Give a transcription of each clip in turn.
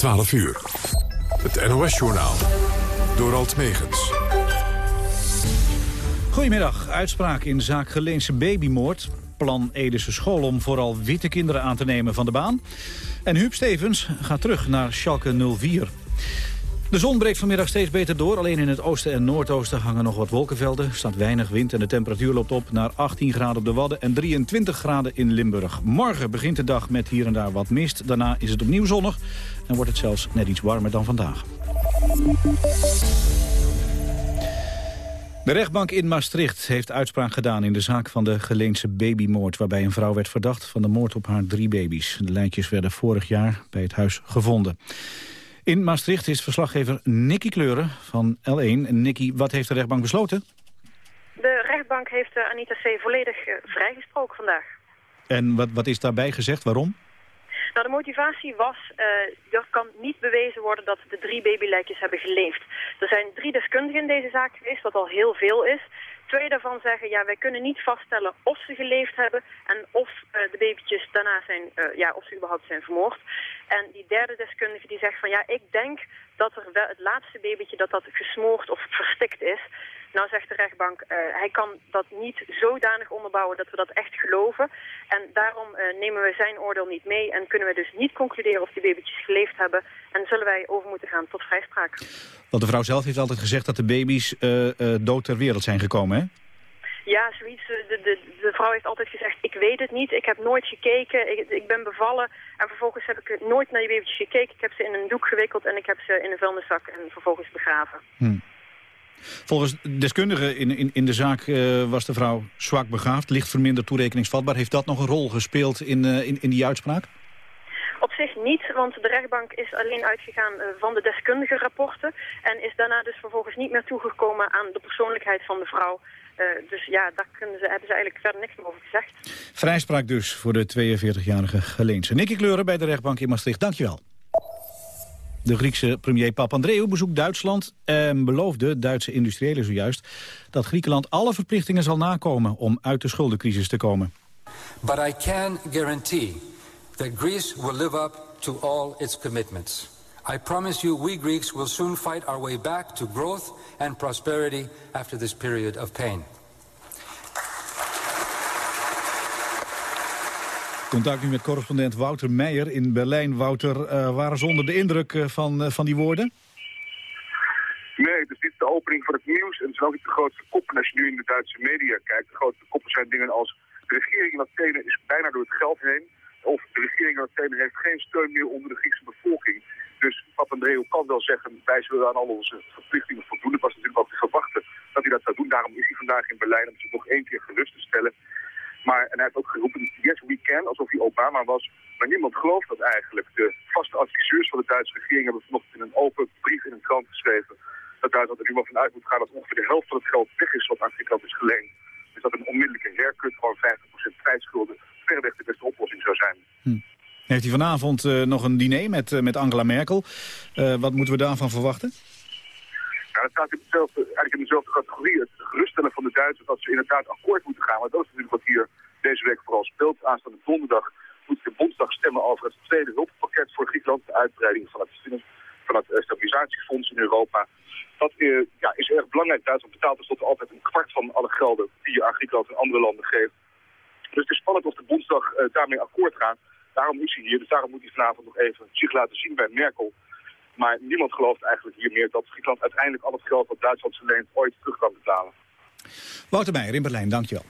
12 uur. Het NOS-journaal. Door Alt Megens. Goedemiddag. Uitspraak in zaak Geleense babymoord. Plan Edese school om vooral witte kinderen aan te nemen van de baan. En Huub Stevens gaat terug naar Schalke 04. De zon breekt vanmiddag steeds beter door. Alleen in het oosten en noordoosten hangen nog wat wolkenvelden. Er staat weinig wind en de temperatuur loopt op naar 18 graden op de Wadden... en 23 graden in Limburg. Morgen begint de dag met hier en daar wat mist. Daarna is het opnieuw zonnig en wordt het zelfs net iets warmer dan vandaag. De rechtbank in Maastricht heeft uitspraak gedaan in de zaak van de Geleense babymoord... waarbij een vrouw werd verdacht van de moord op haar drie baby's. De lijntjes werden vorig jaar bij het huis gevonden. In Maastricht is verslaggever Nicky Kleuren van L1. Nicky, wat heeft de rechtbank besloten? De rechtbank heeft uh, Anita C. volledig uh, vrijgesproken vandaag. En wat, wat is daarbij gezegd? Waarom? Nou, de motivatie was, uh, er kan niet bewezen worden dat de drie babylijkjes hebben geleefd. Er zijn drie deskundigen in deze zaak geweest, wat al heel veel is. Twee daarvan zeggen, ja, wij kunnen niet vaststellen of ze geleefd hebben en of uh, de babytjes daarna zijn, uh, ja, of ze überhaupt zijn vermoord. En die derde deskundige die zegt van, ja, ik denk dat er wel het laatste babytje dat dat gesmoord of verstikt is. Nou zegt de rechtbank, uh, hij kan dat niet zodanig onderbouwen dat we dat echt geloven. En daarom uh, nemen we zijn oordeel niet mee en kunnen we dus niet concluderen of die babytjes geleefd hebben. En zullen wij over moeten gaan tot vrijspraak. Want de vrouw zelf heeft altijd gezegd dat de baby's uh, dood ter wereld zijn gekomen, hè? Ja, zoiets. De, de, de vrouw heeft altijd gezegd, ik weet het niet, ik heb nooit gekeken, ik, ik ben bevallen. En vervolgens heb ik nooit naar die baby's gekeken. Ik heb ze in een doek gewikkeld en ik heb ze in een vuilniszak en vervolgens begraven. Hmm. Volgens deskundigen in, in, in de zaak uh, was de vrouw zwak begaafd, licht verminderd toerekeningsvatbaar. Heeft dat nog een rol gespeeld in, uh, in, in die uitspraak? Op zich niet, want de rechtbank is alleen uitgegaan uh, van de deskundige rapporten... en is daarna dus vervolgens niet meer toegekomen aan de persoonlijkheid van de vrouw. Uh, dus ja, daar kunnen ze, hebben ze eigenlijk verder niks meer over gezegd. Vrijspraak dus voor de 42-jarige Geleense. Nicky Kleuren bij de rechtbank in Maastricht, dankjewel. De Griekse premier Papandreou bezoekt Duitsland en beloofde Duitse industriëlen zojuist dat Griekenland alle verplichtingen zal nakomen om uit de schuldencrisis te komen. But I can guarantee that Greece will live up to all its commitments. I promise you we Greeks will soon fight our way back to growth and prosperity after this period of pain. Contact nu met correspondent Wouter Meijer in Berlijn. Wouter, uh, waren ze onder de indruk uh, van, uh, van die woorden? Nee, het is niet de opening van het nieuws. En het zijn ook niet de grootste koppen als je nu in de Duitse media kijkt. De grootste koppen zijn dingen als... de regering in Athene is bijna door het geld heen. Of de regering in Athene heeft geen steun meer onder de Griekse bevolking. Dus Papandreou kan wel zeggen, wij zullen aan al onze verplichtingen voldoen. Het was natuurlijk ook te verwachten dat hij dat zou doen. Daarom is hij vandaag in Berlijn om zich nog één keer gerust te stellen. Maar, en hij heeft ook geroepen, yes we can, alsof hij Obama was. Maar niemand gelooft dat eigenlijk. De vaste adviseurs van de Duitse regering hebben vanochtend in een open brief in een krant geschreven... dat Duitsland er nu maar vanuit moet gaan dat ongeveer de helft van het geld weg is wat aan Griekenland is geleend. Dus dat een onmiddellijke herkut, gewoon 50% kwijtschulden, verreweg de beste oplossing zou zijn. Hm. Heeft hij vanavond uh, nog een diner met, uh, met Angela Merkel. Uh, wat moeten we daarvan verwachten? Ja, dat staat in dezelfde, eigenlijk in dezelfde categorie. Het geruststellen van de Duitsers dat ze inderdaad akkoord moeten gaan. Maar dat is natuurlijk wat hier deze week vooral speelt. Aanstaande donderdag moet de Bondsdag stemmen over het tweede hulppakket voor Griekenland. De uitbreiding van het, van het stabilisatiefonds in Europa. Dat uh, ja, is erg belangrijk. Duitsland betaalt tenslotte altijd een kwart van alle gelden die je aan Griekenland en andere landen geeft. Dus het is spannend of de Bondsdag uh, daarmee akkoord gaat. Daarom is hij hier. Dus daarom moet hij vanavond nog even zich laten zien bij Merkel. Maar niemand gelooft eigenlijk hier meer dat Griekenland uiteindelijk al het geld dat Duitsland ze leent ooit terug kan betalen. Wouter Meijer in Berlijn, dankjewel.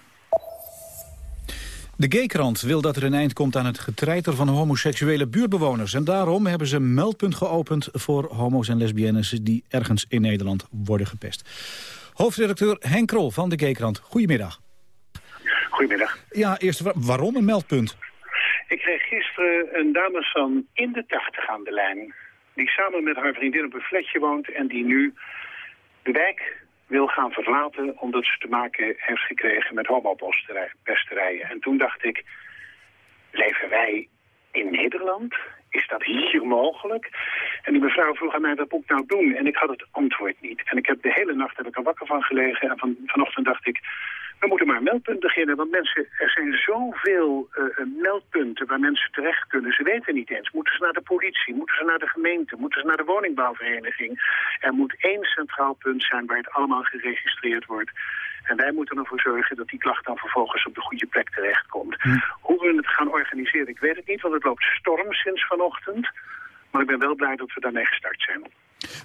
De Gaykrant wil dat er een eind komt aan het getreiter van homoseksuele buurtbewoners. En daarom hebben ze een meldpunt geopend voor homo's en lesbiennes die ergens in Nederland worden gepest. Hoofdredacteur Henk Krol van de Gaykrant, goedemiddag. Goedemiddag. Ja, eerst waarom een meldpunt? Ik kreeg gisteren een dame van in de tachtig aan de lijn die samen met haar vriendin op een flatje woont en die nu de wijk wil gaan verlaten omdat ze te maken heeft gekregen met homopesterijen. En toen dacht ik, leven wij in Nederland? Is dat hier mogelijk? En die mevrouw vroeg aan mij, wat moet ik nou doen? En ik had het antwoord niet. En ik heb de hele nacht heb ik er wakker van gelegen en van, vanochtend dacht ik, We moeten maar een meldpunt beginnen, want mensen, er zijn zoveel uh, meldpunten waar mensen terecht kunnen. Ze weten niet eens. Moeten ze naar de politie? Moeten ze naar de gemeente? Moeten ze naar de woningbouwvereniging? Er moet één centraal punt zijn waar het allemaal geregistreerd wordt. En wij moeten ervoor zorgen dat die klacht dan vervolgens op de goede plek terechtkomt. Hm. Hoe we het gaan organiseren, ik weet het niet, want het loopt storm sinds vanochtend. Maar ik ben wel blij dat we daarmee gestart zijn.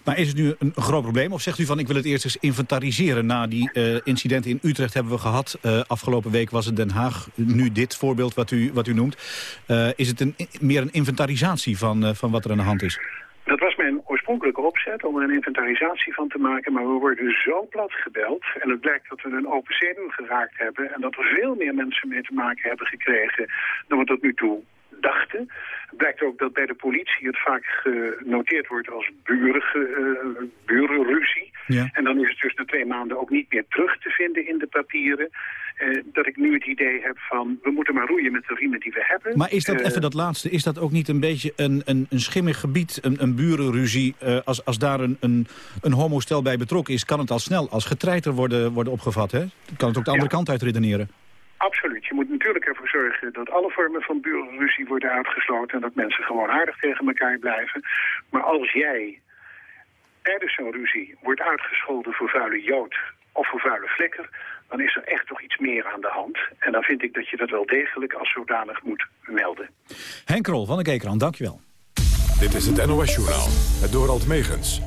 Maar is het nu een groot probleem? Of zegt u van ik wil het eerst eens inventariseren? Na die uh, incidenten in Utrecht hebben we gehad. Uh, afgelopen week was het Den Haag. Nu dit voorbeeld wat u, wat u noemt. Uh, is het een, meer een inventarisatie van, van wat er aan de hand is? Dat was mijn oorspronkelijke opzet om er een inventarisatie van te maken. Maar we worden zo plat gebeld. En het blijkt dat we een open zenuw geraakt hebben. En dat er veel meer mensen mee te maken hebben gekregen dan we tot nu toe Het blijkt ook dat bij de politie het vaak genoteerd wordt als buurige, uh, burenruzie. Ja. En dan is het dus na twee maanden ook niet meer terug te vinden in de papieren. Uh, dat ik nu het idee heb van, we moeten maar roeien met de riemen die we hebben. Maar is dat, uh, even dat laatste, is dat ook niet een beetje een, een, een schimmig gebied, een, een burenruzie? Als, als daar een, een, een homostel bij betrokken is, kan het al snel als getreiter worden, worden opgevat, hè? Kan het ook de andere ja. kant uit redeneren? Absoluut. Je moet natuurlijk ervoor zorgen dat alle vormen van burenruzie worden uitgesloten... en dat mensen gewoon aardig tegen elkaar blijven. Maar als jij tijdens zo'n ruzie wordt uitgescholden voor vuile jood of voor vuile vlekker... dan is er echt toch iets meer aan de hand. En dan vind ik dat je dat wel degelijk als zodanig moet melden. Henk Rol van de Kekerand, dankjewel. Dit is het NOS Journaal, het Dorald Megens.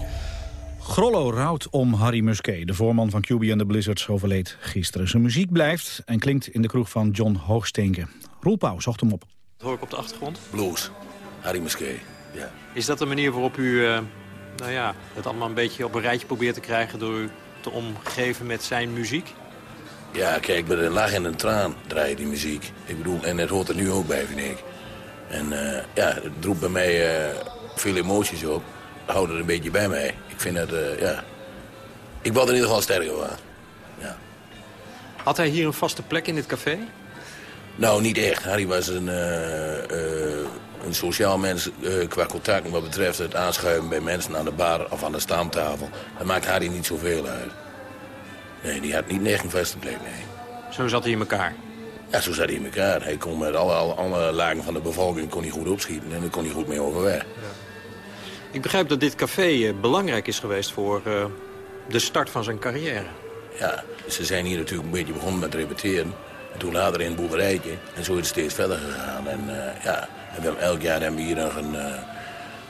Grollo rouwt om Harry Musquet. De voorman van QB and the Blizzards overleed gisteren. Zijn muziek blijft en klinkt in de kroeg van John Hoogsteenke. Roel Pauw zocht hem op. Dat hoor ik op de achtergrond? Blues. Harry Musquet, ja. Is dat de manier waarop u uh, nou ja, het allemaal een beetje op een rijtje probeert te krijgen... door u te omgeven met zijn muziek? Ja, kijk, met een lach en een traan draai je die muziek. Ik bedoel, en het hoort er nu ook bij, vind ik. En uh, ja, het roept bij mij uh, veel emoties op. Houdt er een beetje bij mij ik vind het, uh, ja... Ik word er in ieder geval sterker van. Ja. Had hij hier een vaste plek in dit café? Nou, niet echt. Harry was een, uh, uh, een sociaal mens qua contact wat betreft het aanschuiven bij mensen aan de bar of aan de staamtafel. Dat maakt Harry niet zoveel uit. Nee, die had niet echt een vaste plek, nee. Zo zat hij in elkaar? Ja, zo zat hij in elkaar. Hij kon met alle, alle, alle lagen van de bevolking kon hij goed opschieten en daar kon hij goed mee overweg. Ik begrijp dat dit café eh, belangrijk is geweest voor uh, de start van zijn carrière. Ja, ze zijn hier natuurlijk een beetje begonnen met repeteren. En toen later in het boerderijtje. En zo is het steeds verder gegaan. En uh, ja, hebben, elk jaar hebben we hier nog een, uh,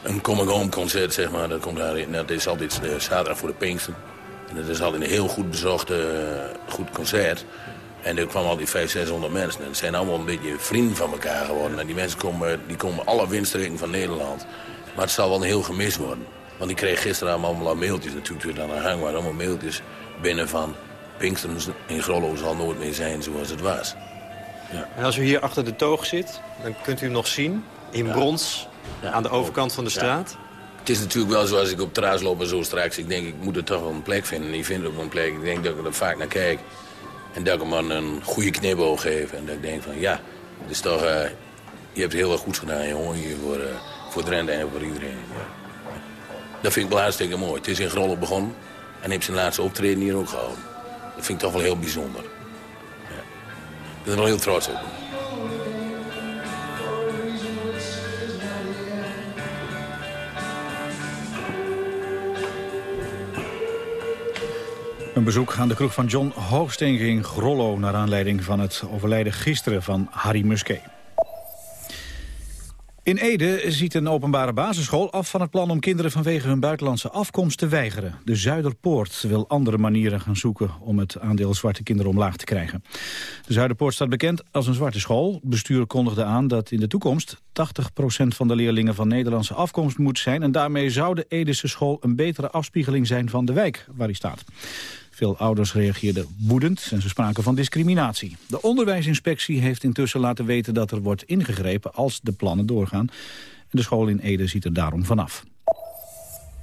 een coming home concert, zeg maar. Dat, komt daar, dat is altijd zaterdag voor de Pinkster. En dat is altijd een heel goed bezocht goed concert. En er kwamen altijd 500, 600 mensen. En het zijn allemaal een beetje vrienden van elkaar geworden. En die mensen komen, die komen alle windstreken van Nederland. Maar het zal wel heel gemist worden. Want ik kreeg gisteren allemaal mailtjes natuurlijk weer aan de hang. Maar allemaal mailtjes binnen van... Pinksteren in Grollo zal nooit meer zijn zoals het was. Ja. En als u hier achter de toog zit, dan kunt u hem nog zien. In ja. brons, ja. aan de overkant van de straat. Het is natuurlijk wel zoals ik op terras loop en zo straks. Ik denk, ik moet er toch wel een plek vinden. En die vind op een plek. Ik denk dat ik er vaak naar kijk. En dat ik hem een goede knipoog geef. En dat ik denk van, ja, het is toch... Uh, je hebt heel erg goed gedaan, jongen, hier voor... Uh, voor Drenthe en voor iedereen. Dat vind ik wel hartstikke mooi. Het is in Grollo begonnen en heeft zijn laatste optreden hier ook gehouden. Dat vind ik toch wel heel bijzonder. Ja. Ik ben er wel heel trots op. Een bezoek aan de kroeg van John Hoogsteen ging Grollo... naar aanleiding van het overlijden gisteren van Harry Musquet. In Ede ziet een openbare basisschool af van het plan om kinderen vanwege hun buitenlandse afkomst te weigeren. De Zuiderpoort wil andere manieren gaan zoeken om het aandeel zwarte kinderen omlaag te krijgen. De Zuiderpoort staat bekend als een zwarte school. Bestuur kondigde aan dat in de toekomst 80% van de leerlingen van Nederlandse afkomst moet zijn. En daarmee zou de Edese school een betere afspiegeling zijn van de wijk waar hij staat. Veel ouders reageerden woedend en ze spraken van discriminatie. De onderwijsinspectie heeft intussen laten weten dat er wordt ingegrepen als de plannen doorgaan. De school in Ede ziet er daarom vanaf.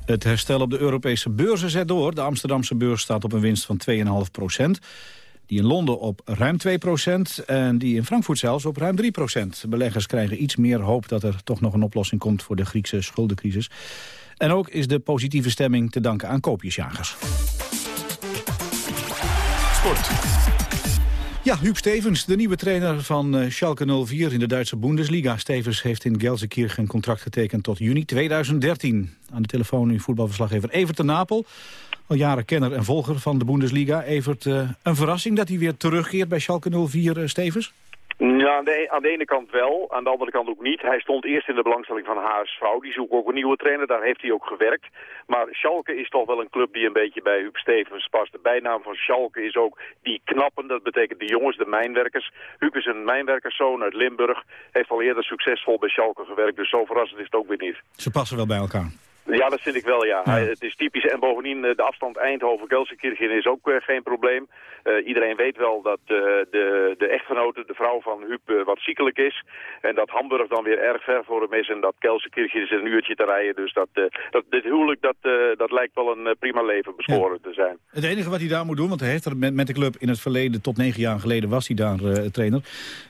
Het herstel op de Europese beurzen zet door. De Amsterdamse beurs staat op een winst van 2,5 procent. Die in Londen op ruim 2 procent en die in Frankfurt zelfs op ruim 3 procent. Beleggers krijgen iets meer hoop dat er toch nog een oplossing komt voor de Griekse schuldencrisis. En ook is de positieve stemming te danken aan koopjesjagers. Ja, Huub Stevens, de nieuwe trainer van uh, Schalke 04 in de Duitse Bundesliga. Stevens heeft in Gelsenkirchen een contract getekend tot juni 2013. Aan de telefoon nu voetbalverslaggever Evert de Napel. Al jaren kenner en volger van de Bundesliga. Evert, uh, een verrassing dat hij weer terugkeert bij Schalke 04, uh, Stevens? Ja, aan de, aan de, ene kant wel, aan de andere kant ook niet. Hij stond eerst in de belangstelling van HSV. Die zoekt ook een nieuwe trainer, daar heeft hij ook gewerkt. Maar Schalke is toch wel een club die een beetje bij Huub Stevens past. De bijnaam van Schalke is ook die knappen, dat betekent de jongens, de mijnwerkers. Huub is een mijnwerkerszoon uit Limburg, heeft al eerder succesvol bij Schalke gewerkt. Dus zo verrassend is het ook weer niet. Ze passen wel bij elkaar. Ja, dat vind ik wel, ja. Hij, het is typisch. En bovendien, eh, de afstand Eindhoven-Gelsenkirchen is ook uh, geen probleem. Uh, iedereen weet wel dat uh, de, de echtgenote, de vrouw van Huub, wat ziekelijk is. En dat Hamburg dan weer erg ver voor hem is. En dat Gelsenkirchen is een uurtje te rijden. Dus dat, dat, dit huwelijk, dat, dat lijkt wel een prima leven beschoren ja. te zijn. Het enige wat hij daar moet doen, want hij heeft er met, met de club in het verleden... tot negen jaar geleden was hij daar trainer.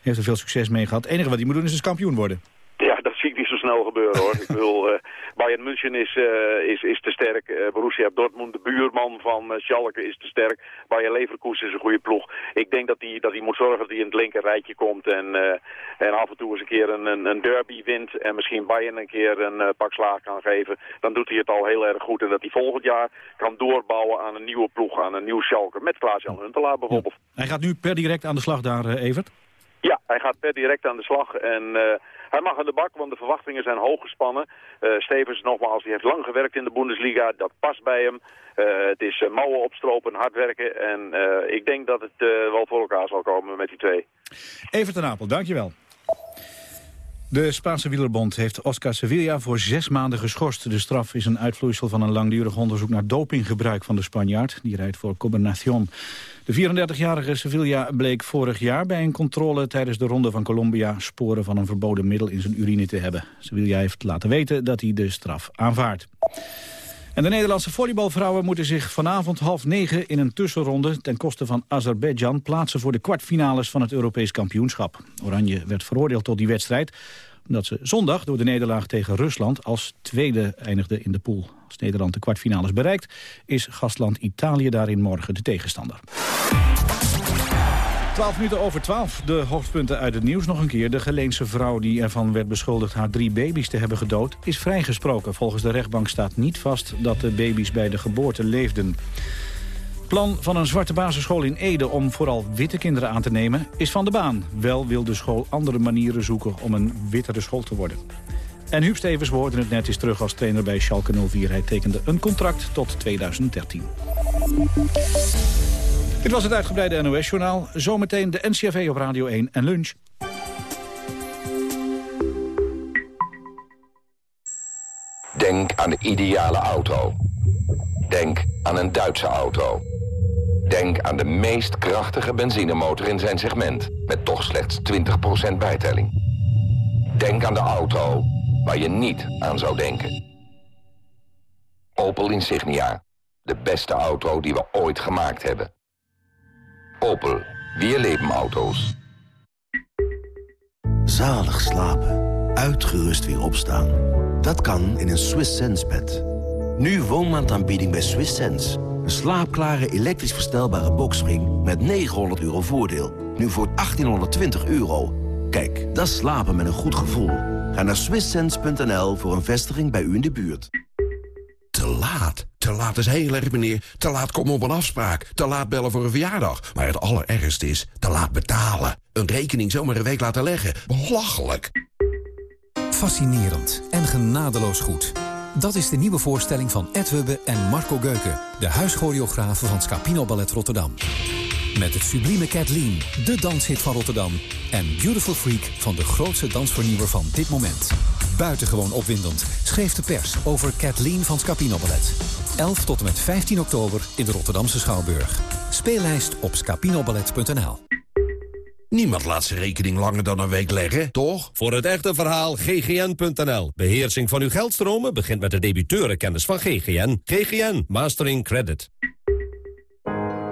heeft er veel succes mee gehad. Het enige wat hij moet doen is dus kampioen worden. Ja, dat zie ik niet zo snel gebeuren hoor. ik wil, uh, Bayern München is, uh, is, is te sterk. Uh, Borussia Dortmund, de buurman van Schalke, is te sterk. Bayern Leverkusen is een goede ploeg. Ik denk dat hij dat hij moet zorgen dat hij in het linker rijtje komt. En, en af en toe eens een keer een, een, een, derby wint. En misschien Bayern een keer een pak slaag kan geven. Dan doet hij het al heel erg goed. En dat hij volgend jaar kan doorbouwen aan een nieuwe ploeg. Aan een nieuw Schalke. Met Klaas-Jan Huntelaar bijvoorbeeld. Ja. Hij gaat nu per direct aan de slag daar, Evert? Ja, hij gaat per direct aan de slag. En hij mag aan de bak, want de verwachtingen zijn hoog gespannen. Uh, Stevens, nogmaals, die heeft lang gewerkt in de Bundesliga. Dat past bij hem. Uh, het is uh, mouwen opstropen, hard werken. En ik denk dat het wel voor elkaar zal komen met die twee. Even ten Apel, dankjewel. De Spaanse wielerbond heeft Oscar Sevilla voor zes maanden geschorst. De straf is een uitvloeisel van een langdurig onderzoek naar dopinggebruik van de Spanjaard. Die rijdt voor Combinación. De 34-jarige Sevilla bleek vorig jaar bij een controle tijdens de ronde van Colombia sporen van een verboden middel in zijn urine te hebben. Sevilla heeft laten weten dat hij de straf aanvaardt. En de Nederlandse volleybalvrouwen moeten zich vanavond half negen in een tussenronde ten koste van Azerbeidzjan plaatsen voor de kwartfinales van het Europees kampioenschap. Oranje werd veroordeeld tot die wedstrijd omdat ze zondag door de nederlaag tegen Rusland als tweede eindigde in de pool. Als Nederland de kwartfinales bereikt, is gastland Italië daarin morgen de tegenstander. 12 minuten over 12. De hoofdpunten uit het nieuws nog een keer. De Geleense vrouw die ervan werd beschuldigd haar drie baby's te hebben gedood... is vrijgesproken. Volgens de rechtbank staat niet vast dat de baby's bij de geboorte leefden. Plan van een zwarte basisschool in Ede om vooral witte kinderen aan te nemen is van de baan. Wel wil de school andere manieren zoeken om een wittere school te worden. En Huub Stevens, we het net, is terug als trainer bij Schalke 04. Hij tekende een contract tot 2013. Dit was het uitgebreide NOS-journaal. Zometeen de NCRV op Radio 1 en lunch. Denk aan de ideale auto. Denk aan een Duitse auto. Denk aan de meest krachtige benzinemotor in zijn segment... met toch slechts 20% bijtelling. Denk aan de auto waar je niet aan zou denken. Opel Insignia. De beste auto die we ooit gemaakt hebben. Opel. Weer leven auto's. Zalig slapen. Uitgerust weer opstaan. Dat kan in een Swiss Sense bed. Nu woonmaandaanbieding bij Swiss Sense. Een slaapklare elektrisch verstelbare boxspring met 900 euro voordeel. Nu voor 1820 euro. Kijk, dat slapen met een goed gevoel. Ga naar swisssense.nl voor een vestiging bij u in de buurt. Te laat. Te laat is heel erg, meneer. Te laat komen op een afspraak. Te laat bellen voor een verjaardag. Maar het allerergste is te laat betalen. Een rekening zomaar een week laten leggen. Belachelijk. Fascinerend en genadeloos goed. Dat is de nieuwe voorstelling van Ed en Marco Geuken... de huischoreografen van Scapino Ballet Rotterdam. Met het sublieme Kathleen, de danshit van Rotterdam... en Beautiful Freak van de grootste dansvernieuwer van dit moment. Buitengewoon opwindend schreef de pers over Kathleen van Scapino Ballet. 11 tot en met 15 oktober in de Rotterdamse Schouwburg. Speellijst op scapinoballet.nl Niemand laat zijn rekening langer dan een week leggen, toch? Voor het echte verhaal ggn.nl. Beheersing van uw geldstromen begint met de debiteurenkennis van GGN. GGN Mastering Credit.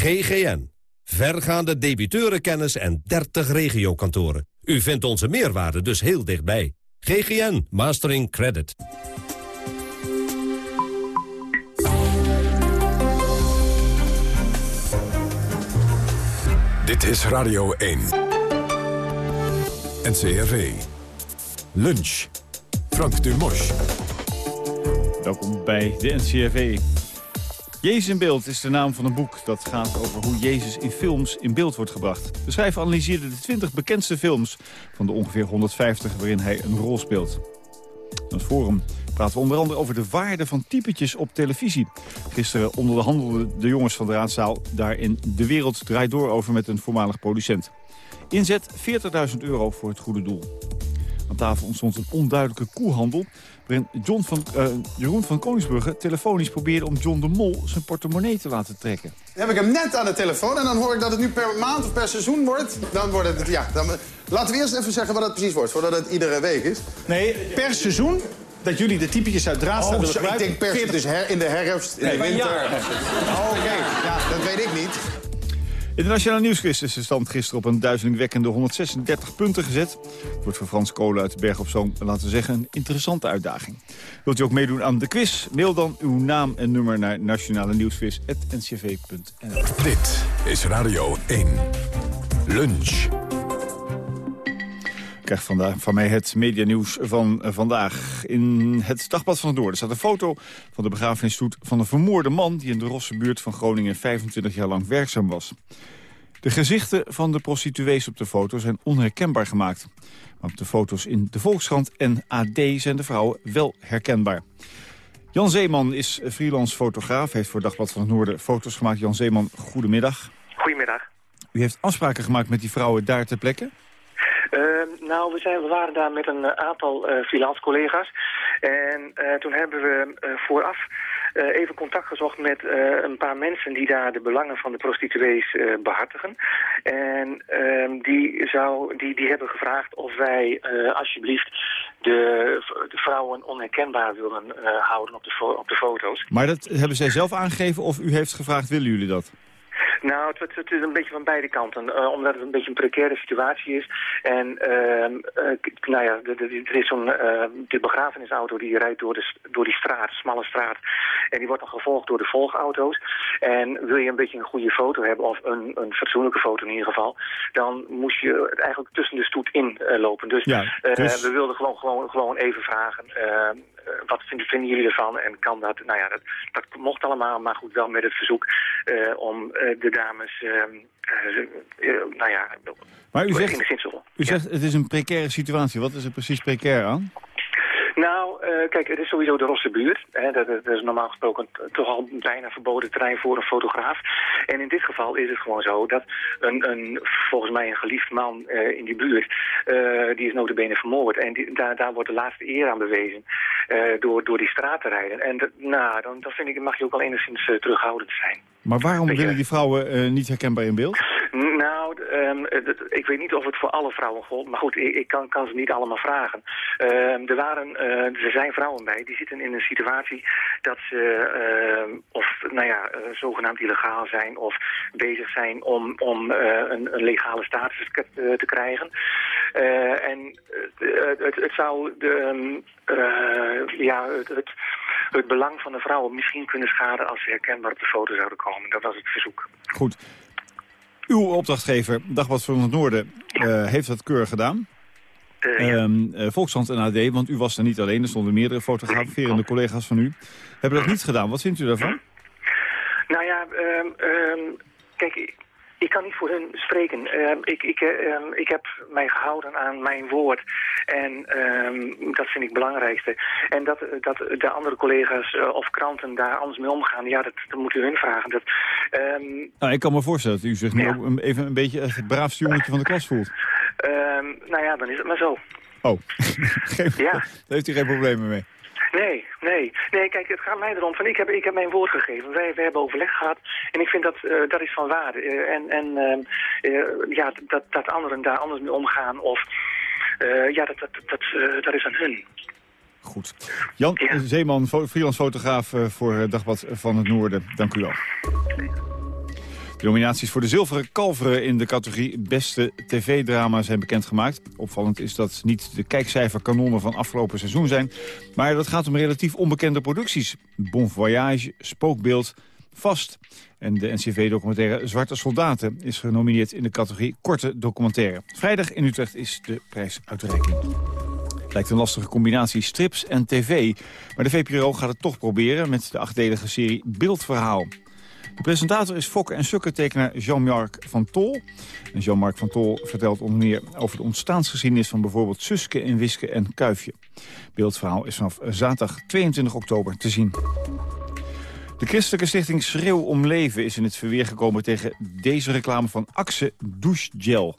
GGN. Vergaande debiteurenkennis en 30 regiokantoren. U vindt onze meerwaarde dus heel dichtbij. GGN Mastering Credit. Dit is Radio 1. NCRV. Lunch. Frank Dumos. Welkom bij de NCRV. Jezus in beeld is de naam van een boek dat gaat over hoe Jezus in films in beeld wordt gebracht. De schrijver analyseerde de 20 bekendste films van de ongeveer 150 waarin hij een rol speelt. In het forum praten we onder andere over de waarde van typetjes op televisie. Gisteren onderhandelden de jongens van de raadzaal daarin De Wereld Draait Door over met een voormalig producent. Inzet 40.000 euro voor het goede doel. Aan tafel ontstond een onduidelijke koehandel... waarin John van, uh, Jeroen van Koningsbrugge telefonisch probeerde om John de Mol zijn portemonnee te laten trekken. Dan heb ik hem net aan de telefoon en dan hoor ik dat het nu per maand of per seizoen wordt. Dan wordt het, ja, dan, laten we eerst even zeggen wat het precies wordt, voordat het iedere week is. Nee, per seizoen dat jullie de typetjes uit draad oh, willen gebruiken. Ik denk per, dus her, in de herfst, in nee, de winter. Ja. Oh, Oké, okay. ja, dat weet ik niet. De Nationale Nieuwsquiz is de stand gisteren op een duizelingwekkende 136 punten gezet. Het wordt voor Frans Kolen uit Berg op Zoom, laten we zeggen, een interessante uitdaging. Wilt u ook meedoen aan de quiz? Mail dan uw naam en nummer naar nationale nieuwsquiz.ncv.nl. Dit is Radio 1. Lunch krijgt vandaag van mij het medianieuws van vandaag. In het Dagblad van het Noorden staat een foto van de begrafenisstoet van een vermoorde man... die in de Rosse buurt van Groningen 25 jaar lang werkzaam was. De gezichten van de prostituees op de foto zijn onherkenbaar gemaakt. Maar op de foto's in de Volkskrant en AD zijn de vrouwen wel herkenbaar. Jan Zeeman is freelance fotograaf, heeft voor Dagblad van het Noorden foto's gemaakt. Jan Zeeman, goedemiddag. Goedemiddag. U heeft afspraken gemaakt met die vrouwen daar ter plekke? Uh, nou, we, zijn, we waren daar met een aantal uh, freelance collega's. En uh, toen hebben we vooraf even contact gezocht met een paar mensen die daar de belangen van de prostituees behartigen. En ehm, die, zou, die, die hebben gevraagd of wij alsjeblieft de, de, vrouwen onherkenbaar willen houden op de, op de foto's. Maar dat hebben zij zelf aangegeven of u heeft gevraagd, willen jullie dat? Nou, het, het, is een beetje van beide kanten. Uh, omdat het een beetje een precaire situatie is. En uh, nou ja, er is zo'n uh, de begrafenisauto die rijdt door, de, door die straat, smalle straat. En die wordt dan gevolgd door de volgauto's. En wil je een beetje een goede foto hebben, of een, een fatsoenlijke foto in ieder geval, dan moest je eigenlijk tussen de stoet in lopen. Dus, ja, dus... we wilden gewoon, gewoon, gewoon even vragen eh, wat vinden, vinden, jullie ervan? En kan dat, nou ja, dat, dat mocht allemaal, maar goed, wel met het verzoek uh, om uh, de dames, ehm, nou ja, maar u zegt, u zegt het is een precaire situatie. Wat is er precies precair aan? Nou, uh, kijk, het is sowieso de Rosse buurt. Hè, dat, is normaal gesproken toch al bijna verboden terrein voor een fotograaf. En in dit geval is het gewoon zo dat een, een volgens mij een geliefd man uh, in die buurt, uh, die is notabene vermoord. En die, daar, daar wordt de laatste eer aan bewezen door, door die straat te rijden. En nou, dan, dan vind ik, mag je ook wel enigszins terughoudend zijn. Maar waarom willen die vrouwen niet herkenbaar in beeld? Nou, um, ik weet niet of het voor alle vrouwen gold. Maar goed, ik, ik kan, kan, ze niet allemaal vragen. Um, er waren uh, er zijn vrouwen bij die zitten in een situatie dat ze uh, of nou ja, uh, zogenaamd illegaal zijn of bezig zijn om, om een, een, legale status te, te krijgen. en het, het, zou de, um, ja, het, het, het, belang van de vrouwen misschien kunnen schaden als ze herkenbaar op de foto zouden komen. Dat was het verzoek. Goed. Uw opdrachtgever, Dagblad van het Noorden, ja. heeft dat keurig gedaan. Uh, ja. um, uh, en AD, want u was er niet alleen. Er stonden meerdere fotograferende collega's van u. Hebben dat niet gedaan. Wat vindt u daarvan? Nou ja, um, um, kijk, ik kan niet voor hun spreken. Uh, ik, ik, uh, ik heb mij gehouden aan mijn woord. En uh, dat vind ik het belangrijkste. En dat, dat de andere collega's uh, of kranten daar anders mee omgaan... ja, dat, dat moet u hun vragen. Dat, nou, ik kan me voorstellen dat u zich nu ja. ook even een beetje het braafste jongetje van de klas voelt. nou ja, dan is het maar zo. Oh, geen, ja. daar heeft u geen problemen mee? Nee, nee. Nee, kijk, het gaat mij erom van ik heb, ik heb mijn woord gegeven. Wij, wij hebben overleg gehad en ik vind dat, eh, dat is van waarde. Eh, en en eh, ja, dat, dat anderen daar anders mee omgaan of ja, dat, dat, dat, dat is aan hun. Goed. Jan Zeeman, freelance fotograaf voor Dagblad van het Noorden. Dank u wel. De nominaties voor de Zilveren Kalveren in de categorie Beste TV-drama zijn bekendgemaakt. Opvallend is dat niet de kijkcijferkanonnen van afgelopen seizoen zijn... maar dat gaat om relatief onbekende producties. Bon Voyage, Spookbeeld, Vast. En de NCV-documentaire Zwarte Soldaten is genomineerd in de categorie Korte Documentaire. Vrijdag in Utrecht is de prijsuitreiking. Het lijkt een lastige combinatie strips en tv. Maar de VPRO gaat het toch proberen met de achtdelige serie Beeldverhaal. De presentator is fokker en sukkertekenaar Jean-Marc van Tol. En Jean-Marc van Tol vertelt onder meer over de ontstaansgeschiedenis... van bijvoorbeeld Suske en Wiske en Kuifje. Beeldverhaal is vanaf zaterdag 22 oktober te zien. De christelijke stichting Schreeuw om Leven is in het verweer gekomen tegen deze reclame van Axe douchegel.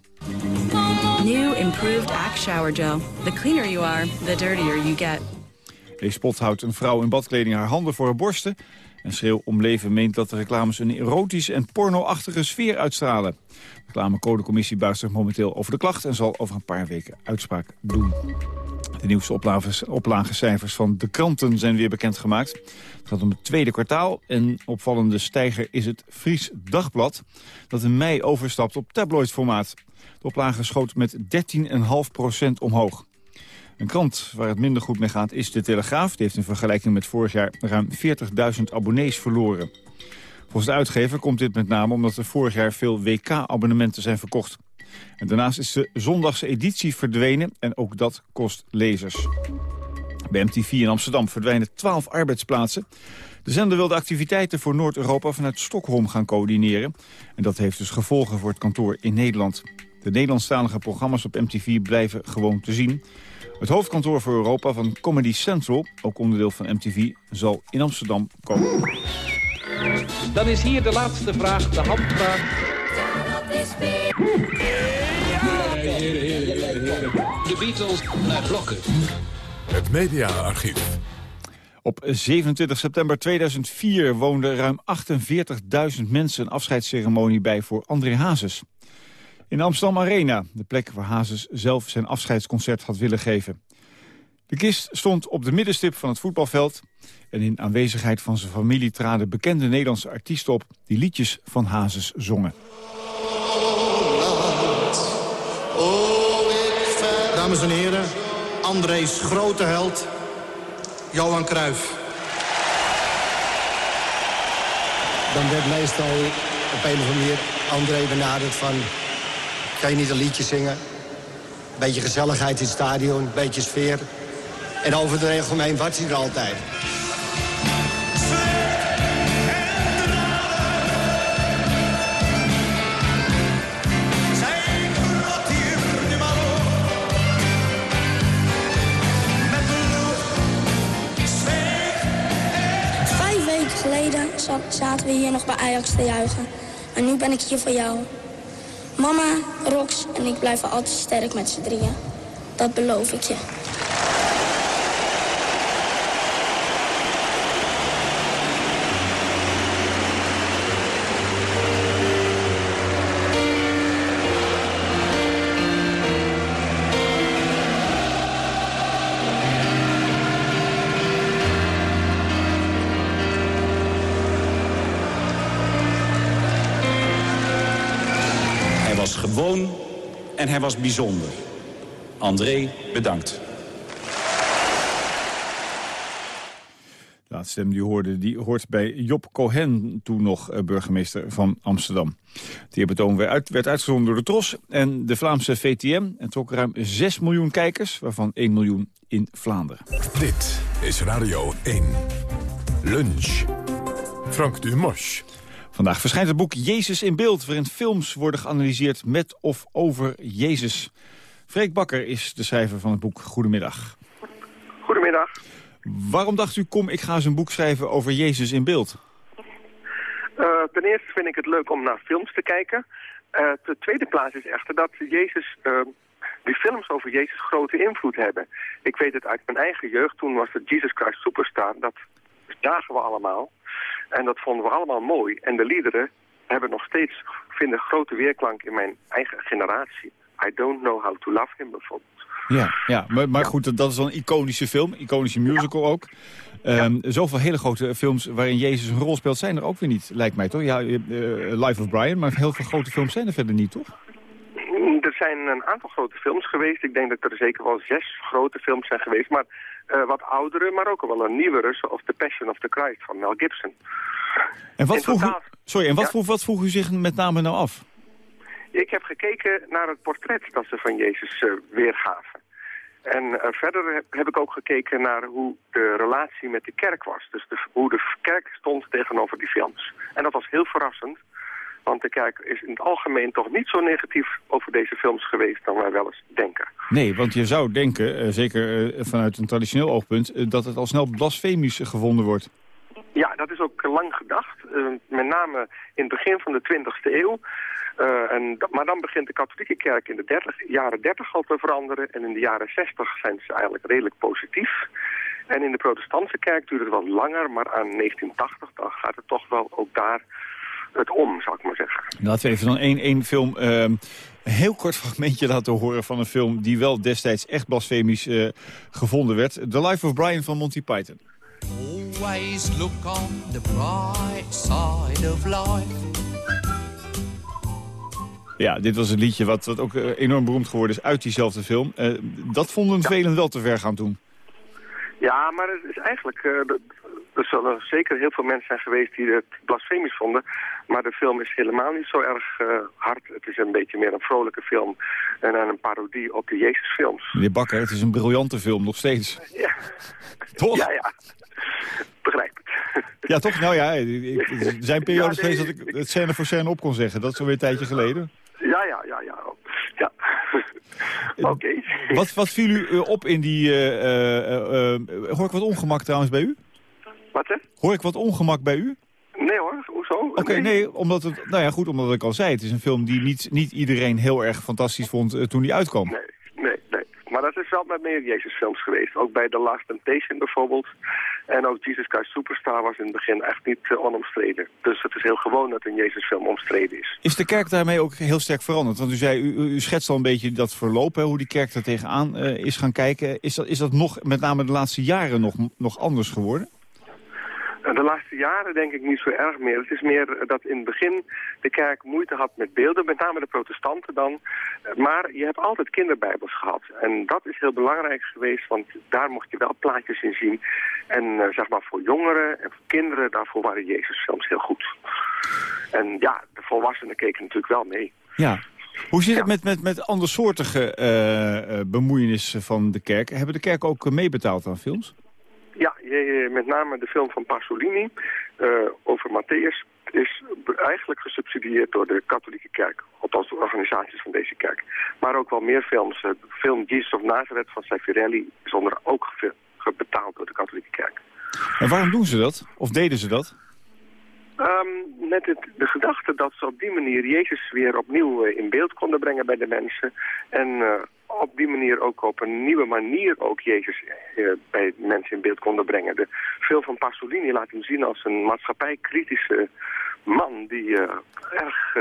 New improved Axe shower gel. The cleaner you are, the dirtier you get. Deze spot houdt een vrouw in badkleding haar handen voor haar borsten. En Schreeuw om Leven meent dat de reclames een erotische en pornoachtige sfeer uitstralen. De reclamecodecommissie buigt zich momenteel over de klacht... en zal over een paar weken uitspraak doen. De nieuwste oplagecijfers van de kranten zijn weer bekendgemaakt. Het gaat om het tweede kwartaal. En opvallende stijger is het Fries Dagblad... dat in mei overstapt op tabloidformaat. De oplage schoot met 13,5% omhoog. Een krant waar het minder goed mee gaat is De Telegraaf. Die heeft in vergelijking met vorig jaar ruim 40.000 abonnees verloren. Volgens de uitgever komt dit met name omdat er vorig jaar veel WK-abonnementen zijn verkocht. En daarnaast is de zondagse editie verdwenen en ook dat kost lezers. Bij MTV in Amsterdam verdwijnen 12 arbeidsplaatsen. De zender wil de activiteiten voor Noord-Europa vanuit Stockholm gaan coördineren. En dat heeft dus gevolgen voor het kantoor in Nederland. De Nederlandstalige programma's op MTV blijven gewoon te zien. Het hoofdkantoor voor Europa van Comedy Central, ook onderdeel van MTV, zal in Amsterdam komen. Dan is hier de laatste vraag, de handvraag. De Beatles naar blokken. Het mediaarchief. Op 27 september 2004 woonden ruim 48.000 mensen een afscheidsceremonie bij voor André Hazes. In de Amsterdam Arena, de plek waar Hazes zelf zijn afscheidsconcert had willen geven. De kist stond op de middenstip van het voetbalveld... en in aanwezigheid van zijn familie traden bekende Nederlandse artiesten op... die liedjes van Hazes zongen. Dames en heren, André's grote held, Johan Cruijff. Dan werd meestal op een of andere manier André benaderd van... kan je niet een liedje zingen? Beetje gezelligheid in het stadion, beetje sfeer. En over het algemeen was hij er altijd. Vijf weken geleden zat- zaten we hier nog bij Ajax te juichen. En nu ben ik hier voor jou. Mama, Rox en ik blijven altijd sterk met z'n drieën. Dat beloof ik je. En hij was bijzonder. André, bedankt. De laatste stem die u hoorde, die hoort bij Job Cohen, toen nog eh, burgemeester van Amsterdam. Het eerbetoon werd, uit, werd uitgezonden door de TROS en de Vlaamse VTM... en trok ruim 6 miljoen kijkers, waarvan 1 miljoen in Vlaanderen. Dit is Radio 1. Lunch. Frank Dumosch. Vandaag verschijnt het boek Jezus in beeld... waarin films worden geanalyseerd met of over Jezus. Freek Bakker is de schrijver van het boek. Goedemiddag. Goedemiddag. Waarom dacht u, kom, ik ga eens een boek schrijven over Jezus in beeld? Eh, ten eerste vind ik het leuk om naar films te kijken. Eh de tweede plaats is echter dat Jezus eh, die films over Jezus grote invloed hebben. Ik weet het uit mijn eigen jeugd, toen was het Jesus Christ Superstar, dat zagen we allemaal. En dat vonden we allemaal mooi. En de liederen hebben nog steeds, vinden grote weerklank in mijn eigen generatie. I don't know how to love him bijvoorbeeld. Ja, ja maar, maar goed, dat is wel een iconische film, iconische musical ook. Ehm, Zoveel hele grote films waarin Jezus een rol speelt zijn er ook weer niet, lijkt mij toch? Ja, uh, Life of Brian, maar heel veel grote films zijn er verder niet, toch? Zijn een aantal grote films geweest. Ik denk dat er zeker wel zes grote films zijn geweest. Maar uh, wat oudere, maar ook wel een nieuwere, zoals The Passion of the Christ van Mel Gibson. En wat, vroeg, u, sorry, en wat, ja? vroeg, wat vroeg u zich met name nou af? Ik heb gekeken naar het portret dat ze van Jezus uh, weergaven. En uh, verder heb ik ook gekeken naar hoe de relatie met de kerk was. Dus de, hoe de kerk stond tegenover die films. En dat was heel verrassend. Want de kerk is in het algemeen toch niet zo negatief over deze films geweest dan wij wel eens denken. Nee, want je zou denken, uh, zeker uh, vanuit een traditioneel oogpunt, uh, dat het al snel blasfemisch gevonden wordt. Ja, dat is ook lang gedacht. met name in het begin van de 20e eeuw. en, maar dan begint de katholieke kerk in de 30, jaren 30 al te veranderen. En in de jaren 60 zijn ze eigenlijk redelijk positief. En in de protestantse kerk duurt het wat langer, maar aan 1980 dan gaat het toch wel ook daar het om, zou ik maar zeggen. Laten we even dan één, één film, uh, een heel kort fragmentje laten horen van een film... die wel destijds echt blasfemisch uh, gevonden werd. The Life of Brian van Monty Python. Always look on the bright side of life. Ja, dit was een liedje wat, wat ook uh, enorm beroemd geworden is uit diezelfde film. Uh, dat vonden ja. velen wel te ver gaan toen. Ja, maar het is eigenlijk... Uh, er zullen zeker heel veel mensen zijn geweest die het blasfemisch vonden. Maar de film is helemaal niet zo erg uh, hard. Het is een beetje meer een vrolijke film. En een parodie op de Jezusfilms. Meneer Bakker, het is een briljante film, nog steeds. Ja. Toch? Ja, ja. Begrijp het. Ja, toch? Nou ja, er zijn periodes ja, nee, geweest dat ik het scène voor scène op kon zeggen. Dat is alweer een tijdje geleden. Ja, ja, ja, ja. ja. Oké. Okay. Wat, wat viel u op in die... Uh, uh, hoor ik wat ongemak trouwens bij u? Wat hè? Hoor ik wat ongemak bij u? Nee hoor, hoezo? Oké, okay, nee. omdat het, nou ja, goed, omdat ik al zei, het is een film die niet, niet iedereen heel erg fantastisch vond uh, toen die uitkwam. Nee, nee, nee. Maar dat is wel met meer Jezus-films geweest. Ook bij The Last Temptation bijvoorbeeld. En ook Jesus Christ Superstar was in het begin echt niet uh, onomstreden. Dus het is heel gewoon dat een Jezus-film omstreden is. Is de kerk daarmee ook heel sterk veranderd? Want u zei, u, u schetst al een beetje dat verloop, hè, hoe die kerk er tegenaan uh, is gaan kijken. Is dat, is dat nog, met name de laatste jaren, nog, nog anders geworden? De laatste jaren denk ik niet zo erg meer. Het is meer dat in het begin de kerk moeite had met beelden, met name de protestanten dan. Maar je hebt altijd kinderbijbels gehad. En dat is heel belangrijk geweest, want daar mocht je wel plaatjes in zien. En uh, zeg maar voor jongeren en voor kinderen, daarvoor waren Jezusfilms heel goed. En ja, de volwassenen keken natuurlijk wel mee. Ja. Hoe zit het met, met, met andersoortige uh, bemoeienissen van de kerk? Hebben de kerk ook meebetaald aan films? Ja, met name de film van Pasolini uh, over Matthäus is eigenlijk gesubsidieerd door de katholieke kerk. Althans de organisaties van deze kerk. Maar ook wel meer films. De film Jesus of Nazareth van Sefirelli is onder ook betaald door de katholieke kerk. En waarom doen ze dat? Of deden ze dat? Um, met het, de gedachte dat ze op die manier Jezus weer opnieuw uh, in beeld konden brengen bij de mensen. En uh, op die manier ook op een nieuwe manier ook Jezus uh, bij mensen in beeld konden brengen. De film van Pasolini laat hem zien als een maatschappijkritische man die erg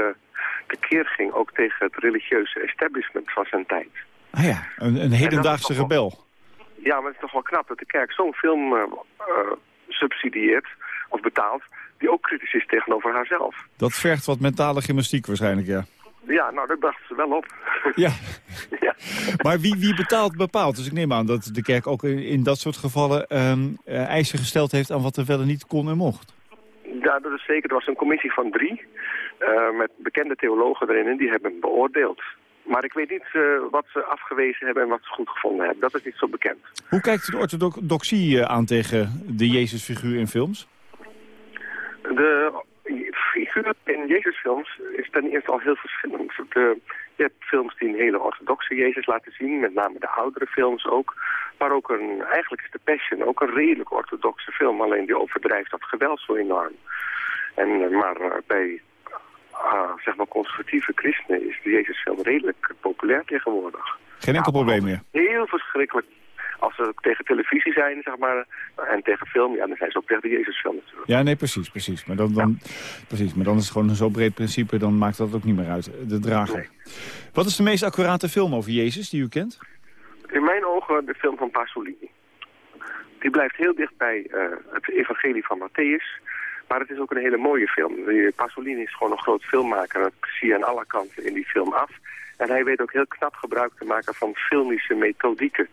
tekeer ging ook tegen het religieuze establishment van zijn tijd. Ah ja, een, een hedendaagse rebel. Ja, maar het is toch wel knap dat de kerk zo'n film subsidieert of betaalt die ook kritisch is tegenover haarzelf. Dat vergt wat mentale gymnastiek waarschijnlijk, ja. Ja, nou, dat dachten ze wel op. Ja. ja. Maar wie, wie betaalt bepaalt. Dus ik neem aan dat de kerk ook in, in dat soort gevallen um, uh, eisen gesteld heeft aan wat er verder niet kon en mocht. Ja, dat is zeker. Er was een commissie van drie uh, met bekende theologen erin en die hebben beoordeeld. Maar ik weet niet uh, wat ze afgewezen hebben en wat ze goed gevonden hebben. Dat is niet zo bekend. Hoe kijkt de orthodoxie aan tegen de Jezusfiguur in films? De figuur in Jezusfilms is ten eerste al heel verschillend. De, je hebt films die een hele orthodoxe Jezus laten zien, met name de oudere films ook. Maar ook een, eigenlijk is The Passion ook een redelijk orthodoxe film, alleen die overdrijft dat geweld zo enorm. En, maar uh, bij ah, zeg maar conservatieve christenen is de Jezusfilm redelijk populair tegenwoordig. Geen enkel probleem meer. Heel verschrikkelijk. Als ze tegen televisie zijn, zeg maar, en tegen film, ja, dan zijn ze ook tegen de Jezusfilm natuurlijk. Ja, nee, precies, precies. Maar dan, dan, precies. maar dan is het gewoon een zo breed principe, dan maakt dat ook niet meer uit, de drager. Wat is de meest accurate film over Jezus die u kent? In mijn ogen de film van Pasolini. Die blijft heel dicht bij eh, het evangelie van Matthäus. Maar het is ook een hele mooie film. Pasolini is gewoon een groot filmmaker. Dat zie je aan alle kanten in die film af. En hij weet ook heel knap gebruik te maken van filmische methodieken.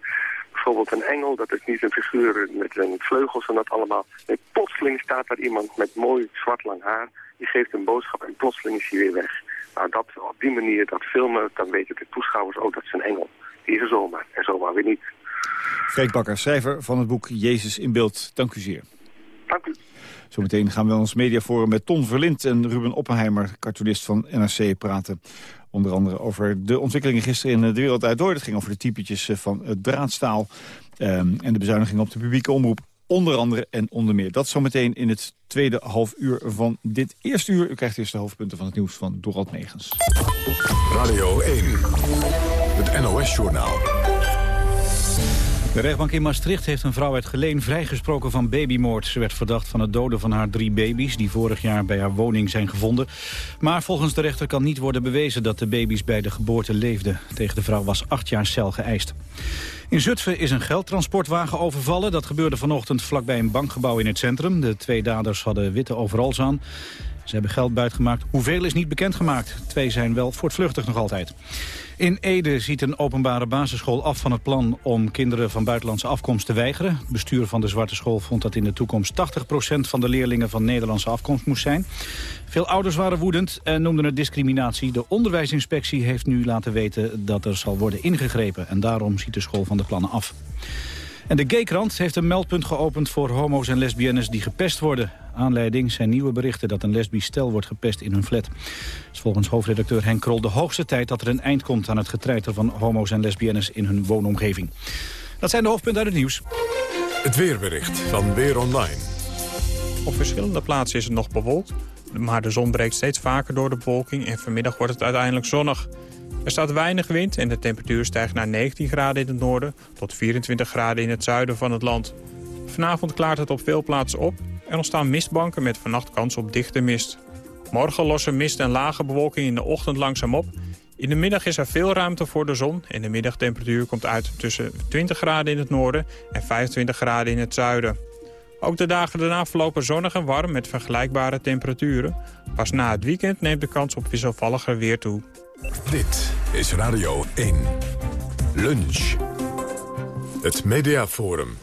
Bijvoorbeeld een engel, dat is niet een figuur met een vleugels en dat allemaal. Nee, plotseling staat daar iemand met mooi zwart lang haar. Die geeft een boodschap en plotseling is hij weer weg. Nou, dat, op die manier, dat filmen, dan weten de toeschouwers ook dat is een engel. Die is er zomaar en zomaar weer niet. Freek Bakker, schrijver van het boek Jezus in beeld. Dank u zeer. Dank u. Zometeen gaan we ons mediaforum met Ton Verlind en Ruben Oppenheimer, cartoonist van NRC, praten. Onder andere over de ontwikkelingen gisteren in de wereld uit door. Het ging over de typetjes eh, van het draadstaal ehm, en de bezuiniging op de publieke omroep. Onder andere en onder meer. Dat zometeen in het tweede half uur van dit eerste uur. U krijgt eerst de hoofdpunten van het nieuws van Dorald Megens. Radio 1, het NOS-journaal. De rechtbank in Maastricht heeft een vrouw uit Geleen vrijgesproken van babymoord. Ze werd verdacht van het doden van haar drie baby's die vorig jaar bij haar woning zijn gevonden. Maar volgens de rechter kan niet worden bewezen dat de baby's bij de geboorte leefden. Tegen de vrouw was acht jaar cel geëist. In Zutphen is een geldtransportwagen overvallen. Dat gebeurde vanochtend vlakbij een bankgebouw in het centrum. De twee daders hadden witte overals aan. Ze hebben geld buitgemaakt. Hoeveel is niet bekendgemaakt. Twee zijn wel voortvluchtig nog altijd. In Ede ziet een openbare basisschool af van het plan om kinderen van buitenlandse afkomst te weigeren. Het bestuur van de Zwarte School vond dat in de toekomst 80% van de leerlingen van Nederlandse afkomst moest zijn. Veel ouders waren woedend en noemden het discriminatie. De onderwijsinspectie heeft nu laten weten dat er zal worden ingegrepen. En daarom ziet de school van de plannen af. En de Gaykrant heeft een meldpunt geopend voor homo's en lesbiennes die gepest worden. Aanleiding zijn nieuwe berichten dat een lesbisch stel wordt gepest in hun flat. Het is volgens hoofdredacteur Henk Krol de hoogste tijd dat er een eind komt aan het getreiter van homo's en lesbiennes in hun woonomgeving. Dat zijn de hoofdpunten uit het nieuws. Het weerbericht van Weer Online. Op verschillende plaatsen is het nog bewolkt, maar de zon breekt steeds vaker door de bewolking en vanmiddag wordt het uiteindelijk zonnig. Er staat weinig wind en de temperatuur stijgt naar 19 graden in het noorden tot 24 graden in het zuiden van het land. Vanavond klaart het op veel plaatsen op. Er ontstaan mistbanken met vannacht kans op dichte mist. Morgen lossen mist en lage bewolking in de ochtend langzaam op. In de middag is er veel ruimte voor de zon en de middagtemperatuur komt uit tussen 20 graden in het noorden en 25 graden in het zuiden. Ook de dagen daarna verlopen zonnig en warm met vergelijkbare temperaturen. Pas na het weekend neemt de kans op wisselvalliger weer toe. Dit is Radio 1. Lunch. Het Mediaforum.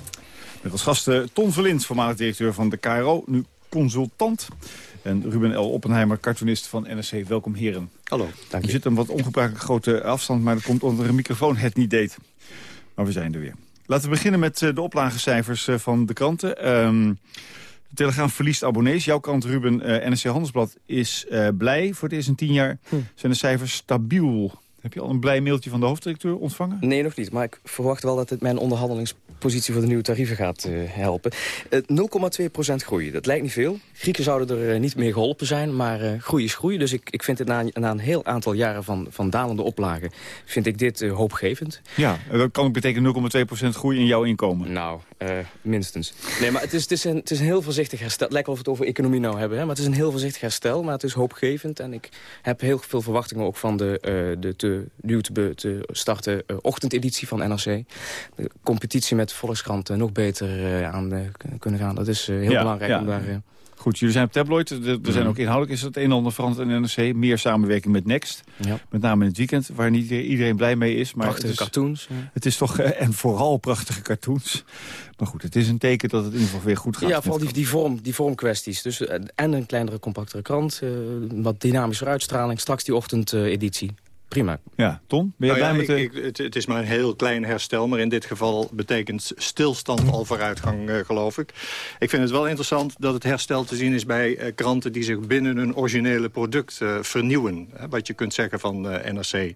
Met als gasten Ton Verlind, voormalig directeur van de KRO, nu consultant. En Ruben L. Oppenheimer, cartoonist van NRC. Welkom heren. Hallo, dank je. Er zit een wat ongebruikelijk grote afstand, maar dat komt omdat een microfoon het niet deed. Maar we zijn er weer. Laten we beginnen met eh, de oplagecijfers eh, van de kranten. Um, de Telegraaf verliest abonnees. Jouw krant, Ruben, uh, NRC Handelsblad, is uh, blij. Voor het eerst in tien jaar hm. zijn de cijfers stabiel. Heb je al een blij mailtje van de hoofddirecteur ontvangen? Nee, nog niet. Maar ik verwacht wel dat het mijn onderhandelingspositie voor de nieuwe tarieven gaat uh, helpen. Uh, 0,2% groei, dat lijkt niet veel. Grieken zouden er uh, niet meer geholpen zijn, maar groei is groei. Dus ik, ik vind het na, na, een heel aantal jaren van, van dalende oplagen... vind ik dit hoopgevend. Ja, dat kan ook betekenen 0,2% groei in jouw inkomen. Nou, minstens. Nee, maar het is, het, is een, het is een heel voorzichtig herstel. Het lijkt wel of we het over economie nou hebben, hè? maar het is een heel voorzichtig herstel. Maar het is hoopgevend en ik heb heel veel verwachtingen ook van de, de nu te, te starten uh, ochtendeditie van NRC. De competitie met Volkskrant uh, nog beter uh, aan kunnen gaan. Dat is heel ja, belangrijk ja. om daar... Goed, jullie zijn op tabloid. Er, zijn ook inhoudelijk is het een en ander veranderd in NRC. Meer samenwerking met Next. Ja. Met name in het weekend, waar niet iedereen blij mee is. Maar prachtige het is, cartoons. Het is toch, en vooral prachtige cartoons. Maar goed, het is een teken dat het in ieder geval weer goed gaat. Ja, vooral die, die, vorm, die vormkwesties. Dus, en een kleinere, compactere krant. wat dynamischer uitstraling. Straks die ochtendeditie prima. Ja, Ton, ben je Nou blij ja, met ik- de... ik- het, het is maar een heel klein herstel, maar in dit geval betekent stilstand al vooruitgang, eh, geloof ik. Ik vind het wel interessant dat het herstel te zien is bij eh, kranten die zich binnen hun originele product eh, vernieuwen. Hè, wat je kunt zeggen van eh, NRC.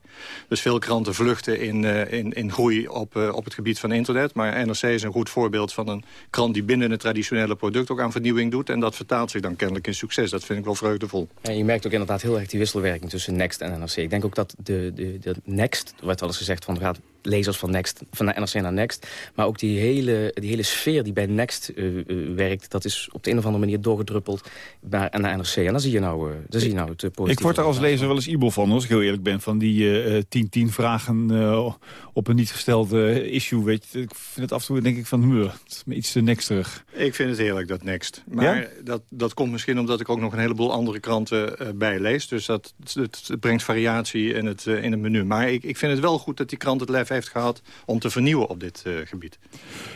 Dus veel kranten vluchten in, eh, in, in groei op, eh, op het gebied van internet. Maar NRC is een goed voorbeeld van een krant die binnen het traditionele product ook aan vernieuwing doet. En dat vertaalt zich dan kennelijk in succes. Dat vind ik wel vreugdevol. En je merkt ook inderdaad heel erg die wisselwerking tussen Next en NRC. Ik denk ook dat de, de, de Next, er werd wel eens gezegd van gaat lezers van Next, van de NRC naar Next. Maar ook die hele, die hele sfeer die bij Next eh, eh, werkt, dat is op de een of andere manier doorgedruppeld naar, naar NRC. En dan zie je nou, eh dan zie je nou het eh, Ik positieve. word er als lezer wel eens ibel van, als ik heel eerlijk ben. Van die eh 10-10 vragen eh, op een niet gestelde issue. Weet je. Ik vind het af en toe, denk ik, van "Huh, het is me iets te neksterig. Ik vind het heerlijk, dat Next. Maar Ja? dat, dat komt misschien omdat ik ook nog een heleboel andere kranten eh, bijlees. Dus dat, het, het brengt variatie in het, in het menu. Maar ik, ik vind het wel goed dat die krant het lef heeft gehad... om te vernieuwen op dit eh, gebied.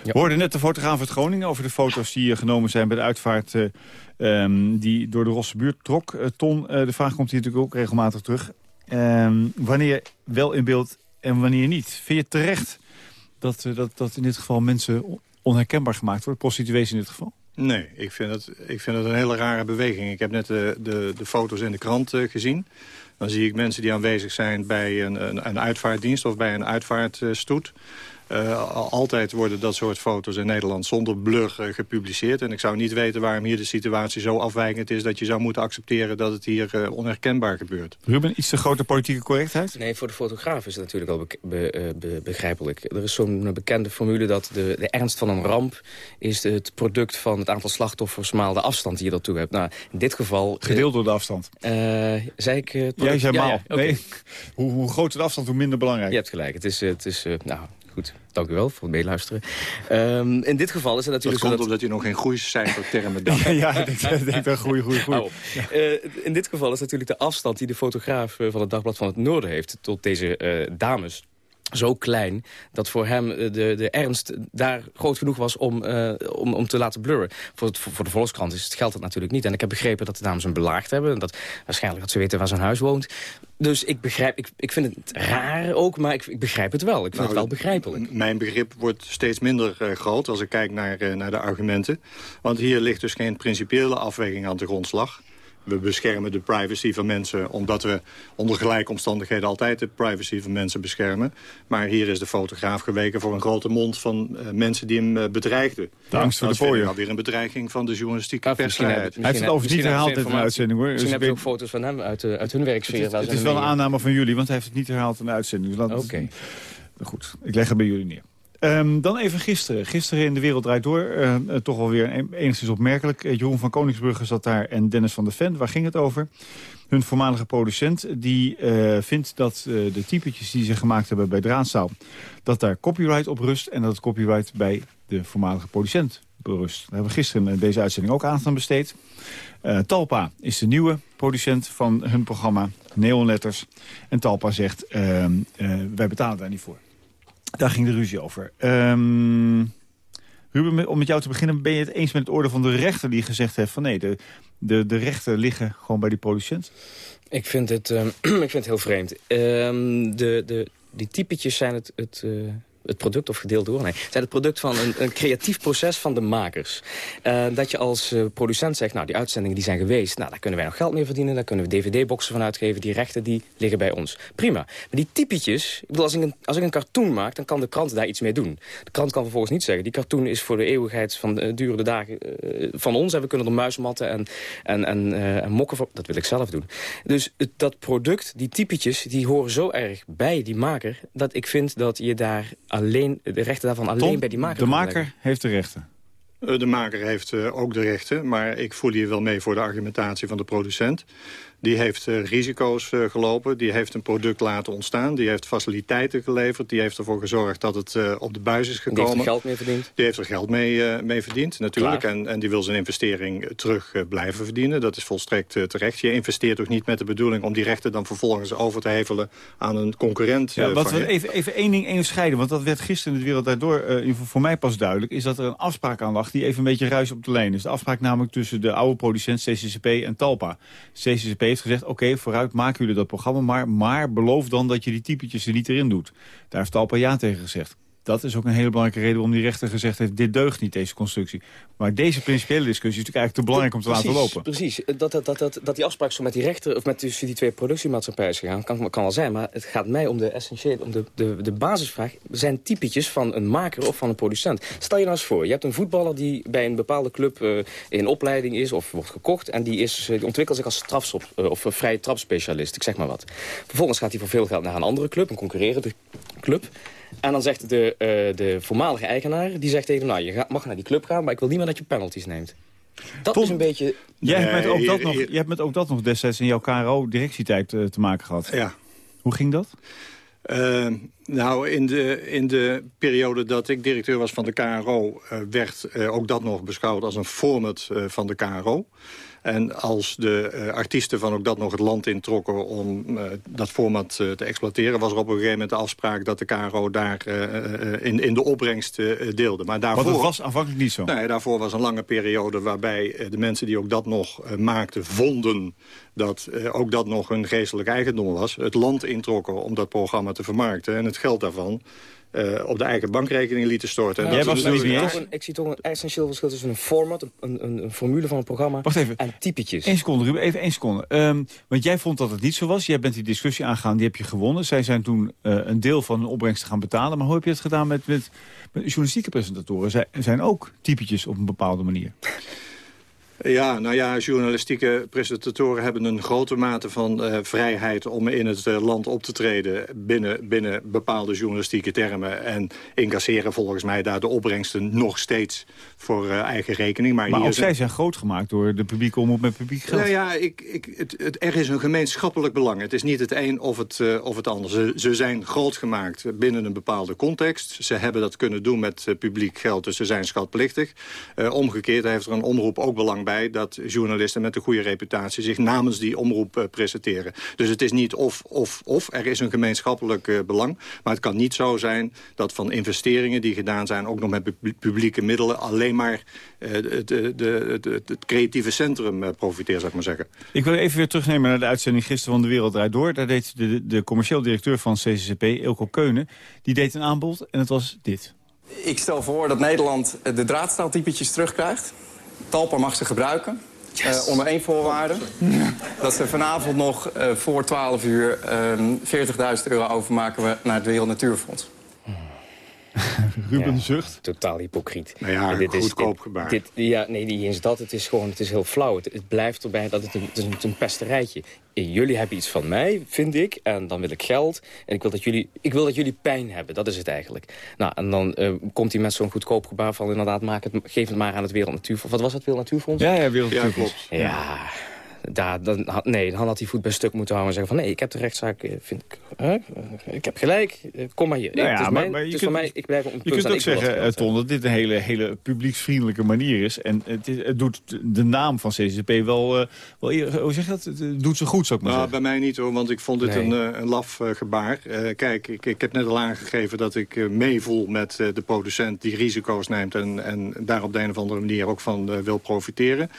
We hoorden net de fotograaf uit Groningen over de foto's die eh, genomen zijn bij de uitvaart... eh, ehm, die door de Rosse buurt trok. Ton, eh, de vraag komt hier natuurlijk ook regelmatig terug. Ehm, wanneer wel in beeld en wanneer niet? Vind je terecht dat, dat, dat in dit geval mensen on- onherkenbaar gemaakt worden? Prostituees in dit geval? Nee, ik vind, het, ik vind het een hele rare beweging. Ik heb net de, de, de foto's in de krant gezien. Dan zie ik mensen die aanwezig zijn bij een, een, een uitvaartdienst of bij een uitvaartstoet. Eh, al- altijd worden dat soort foto's in Nederland zonder blur eh, gepubliceerd. En ik zou niet weten waarom hier de situatie zo afwijkend is... dat je zou moeten accepteren dat het hier eh, onherkenbaar gebeurt. Ruben, iets te grote politieke correctheid? Nee, voor de fotograaf is het natuurlijk al be- be- be- begrijpelijk. Er is zo'n bekende formule dat de, de ernst van een ramp... is het product van het aantal slachtoffers maal de afstand die je ertoe hebt. Nou, in dit geval... Gedeeld door de afstand. eh, zei ik... Jij zei Ja, maal. ja. Nee, hoe, hoe groter de afstand, hoe minder belangrijk. Je hebt gelijk. Het is, het is nou, goed. Dank u wel voor het meeluisteren. Ehm, in dit geval is het Dat natuurlijk komt dat... omdat je nog geen groeicijfertermen dacht. ja, ik denk, denk goeie. Hou op. Eh, in dit geval is natuurlijk de afstand die de fotograaf eh, van het Dagblad van het Noorden heeft... tot deze eh, dames zo klein dat voor hem eh, de, de ernst daar groot genoeg was om, eh, om, om te laten blurren. Voor, het, voor de Volkskrant is het, geldt dat natuurlijk niet. En ik heb begrepen dat de dames hem belaagd hebben. En dat waarschijnlijk dat ze weten waar zijn huis woont. Dus ik begrijp, ik, ik vind het raar ook, maar ik, ik begrijp het wel. Ik vind Nou, het wel begrijpelijk. Mijn begrip wordt steeds minder eh, groot als ik kijk naar, naar de argumenten. Want hier ligt dus geen principiële afweging aan de grondslag. We beschermen de privacy van mensen... omdat we onder gelijke omstandigheden altijd de privacy van mensen beschermen. Maar hier is de fotograaf geweken voor een grote mond van eh, mensen die hem eh, bedreigden. De angst voor de alweer een bedreiging van de journalistieke persvrijheid. hebben- Hij heeft het overigens niet herhaald in de uitzending, hoor. Misschien Dus hebben ze ook foto's van hem uit, uit hun werksfeer. Het is, het wel een aanname van jullie, want hij heeft het niet herhaald in de uitzending. Dus laat- Oké. Goed, ik leg het bij jullie neer. Ehm, dan even gisteren. Gisteren in De Wereld Draait Door. eh, eh, toch wel weer enigszins opmerkelijk. Eh, Jeroen van Koningsbrugge zat daar en Dennis van der Ven. Waar ging het over? Hun voormalige producent die eh, vindt dat de typetjes die ze gemaakt hebben bij Draadstaal... dat daar copyright op rust en dat het copyright bij de voormalige producent berust. Daar hebben we gisteren deze uitzending ook aandacht aan besteed. Talpa is de nieuwe producent van hun programma Neonletters. En Talpa zegt, ehm, eh, wij betalen daar niet voor. Daar ging de ruzie over. Ehm, Ruben, om met jou te beginnen, ben je het eens met het oordeel van de rechter die gezegd heeft van nee, de, de, de rechten liggen gewoon bij die producent? Ik vind het, ehm, ik vind het heel vreemd. Ehm, de, de, die typetjes zijn het, het, eh, het product, of gedeeld door, nee, zijn het product van een, een creatief proces van de makers. Eh, dat je als eh, producent zegt, nou die uitzendingen die zijn geweest, nou daar kunnen wij nog geld mee verdienen, daar kunnen we dvd-boxen van uitgeven, die rechten die liggen bij ons. Prima. Maar die typetjes, ik bedoel, als ik, een, als ik een cartoon maak, dan kan de krant daar iets mee doen. De krant kan vervolgens niet zeggen, die cartoon is voor de eeuwigheid van de durende dagen eh, van ons en we kunnen er muismatten en, en, en, eh, en mokken voor, dat wil ik zelf doen. Dus dat product, die typetjes, die horen zo erg bij die maker, dat ik vind dat je daar alleen, de rechten daarvan alleen Tom, bij die maker de maker leggen. heeft de rechten. Eh, De maker heeft eh, ook de rechten, maar ik voel hier wel mee voor de argumentatie van de producent. Die heeft eh, risico's eh, gelopen, die heeft een product laten ontstaan... die heeft faciliteiten geleverd, die heeft ervoor gezorgd dat het eh, op de buis is Die gekomen. heeft er geld mee verdiend. Die heeft er geld mee, eh, mee verdiend, natuurlijk. En, en die wil zijn investering terug blijven verdienen. Dat is volstrekt terecht. Je investeert ook niet met de bedoeling om die rechten dan vervolgens over te hevelen aan een concurrent. Ja, wat van we even, even één ding één scheiden, want dat werd gisteren in de wereld daardoor eh, voor mij pas duidelijk, is dat er een afspraak aan lag die even een beetje ruis op de lijn is. De afspraak namelijk tussen de oude producent CCCP en Talpa. CCCP heeft gezegd... oké, vooruit maken jullie dat programma, maar, maar beloof dan dat je die typetjes er niet erin doet. Daar heeft Talpa ja tegen gezegd dat is ook een hele belangrijke reden waarom die rechter gezegd heeft... dit deugt niet, deze constructie. Maar deze principiële discussie is natuurlijk eigenlijk te belangrijk om te precies, laten lopen. Precies, dat, dat, dat, dat, dat die afspraak zo met die rechter... of met tussen die twee productiemaatschappijen is gegaan, kan, kan wel zijn. Maar het gaat mij om de essentiële, om de, de, de basisvraag... zijn typetjes van een maker of van een producent. Stel je nou eens voor, je hebt een voetballer die bij een bepaalde club... Uh, in opleiding is of wordt gekocht... en die, is, die ontwikkelt zich als strafsop, uh, of vrije trapspecialist, ik zeg maar wat. Vervolgens gaat hij voor veel geld naar een andere club, een concurrerende club... En dan zegt de, uh, de voormalige eigenaar, die zegt tegen hem... nou, je gaat, mag naar die club gaan, maar ik wil niet meer dat je penalties neemt. Dat is een beetje... Jij hebt, met ook dat nog, jij hebt met ook dat nog destijds in jouw KRO-directietijd uh, te maken gehad. Ja. Hoe ging dat? Uh, nou, in de, in de periode dat ik directeur was van de KRO... Uh, werd uh, ook dat nog beschouwd als een format van de KRO. En als de uh, artiesten van ook dat nog het land introkken om uh, dat format uh, te exploiteren... was er op een gegeven moment de afspraak dat de KRO daar in, in de opbrengst deelde. Maar daarvoor, Want dat was aanvankelijk niet zo? Nee, daarvoor was een lange periode waarbij de mensen die ook dat nog maakten... vonden dat ook dat nog hun geestelijk eigendom was. Het land introkken om dat programma te vermarkten. En het geld daarvan uh, op de eigen bankrekening lieten storten. Ja, was niet eens? Ik zie toch een essentieel verschil tussen een format, een, een, een formule van een programma Wacht even. en typetjes. Eén seconde, Ruben, even één seconde. Um, want jij vond dat het niet zo was. Jij bent die discussie aangegaan, die heb je gewonnen. Zij zijn toen uh, een deel van hun opbrengst gaan betalen. Maar hoe heb je het gedaan met, met, met journalistieke presentatoren? Zij zijn ook typetjes op een bepaalde manier. Ja, nou ja, journalistieke presentatoren hebben een grote mate van uh, vrijheid om in het uh, land op te treden binnen, binnen bepaalde journalistieke termen. En incasseren volgens mij daar de opbrengsten nog steeds voor uh, eigen rekening. Maar, maar ook zij zijn groot gemaakt door de publieke omroep met publiek geld. Nou ja, ik, ik, het, het, er is een gemeenschappelijk belang. Het is niet het een of het, of het ander. Ze, ze zijn groot gemaakt binnen een bepaalde context. Ze hebben dat kunnen doen met publiek geld, dus ze zijn schatplichtig. omgekeerd heeft er een omroep ook belang bij dat journalisten met een goede reputatie zich namens die omroep uh, presenteren. Dus het is niet of, of, of. Er is een gemeenschappelijk uh, belang. Maar het kan niet zo zijn dat van investeringen die gedaan zijn... ook nog met publieke middelen alleen maar uh, het, de, de, de, het creatieve centrum profiteert, zou ik maar zeggen. Ik wil even weer terugnemen naar de uitzending gisteren van De Wereld Draait Door. Daar deed de, de commercieel directeur van CCCP, Ilko Keunen, die deed een aanbod en het was dit. Ik stel voor dat Nederland de draadstaaltypetjes terugkrijgt. Talpa mag ze gebruiken. Yes. Uh, onder één voorwaarde. dat ze vanavond nog uh, voor 12 uur uh, 40.000 euro overmaken we naar het Wereld Natuurfonds. Ruben ja, zucht. Totaal hypocriet. Nou ja, dit goedkoop is, gebaar. Dit, ja, nee, niet eens dat. Het is gewoon het is heel flauw. Het, het blijft erbij dat het een, het is een, een pesterijtje. Jullie hebben iets van mij, vind ik. En dan wil ik geld. En ik wil dat jullie, ik wil dat jullie pijn hebben. Dat is het eigenlijk. Nou, en dan uh, komt hij met zo'n goedkoop gebaar van... inderdaad, maak het, geef het maar aan het Wereld Natuurfonds. Wat was het, Wereld Natuurfonds? Ja, ja Wereld Natuurfonds. Ja, ja. Daar, dan, nee, dan had hij voet bij stuk moeten houden en zeggen van... nee, ik heb de rechtszaak, vind ik, hè? ik heb gelijk, kom maar hier. Nou ja, het is maar, mijn, maar het je is kunt, van mij, ik blijf op een Je kunt ook zeggen, Ton, dat dit een hele, hele publieksvriendelijke manier is. En het, is, het doet de naam van CCP wel, uh, wel hoe zeg je dat? Het doet ze goed, zou ik maar nou, zeggen. Bij mij niet hoor, want ik vond dit nee. een, een laf uh, gebaar. Uh, kijk, ik, ik heb net al aangegeven dat ik meevoel met de producent die risico's neemt... en, en daar op de een of andere manier ook van wil profiteren.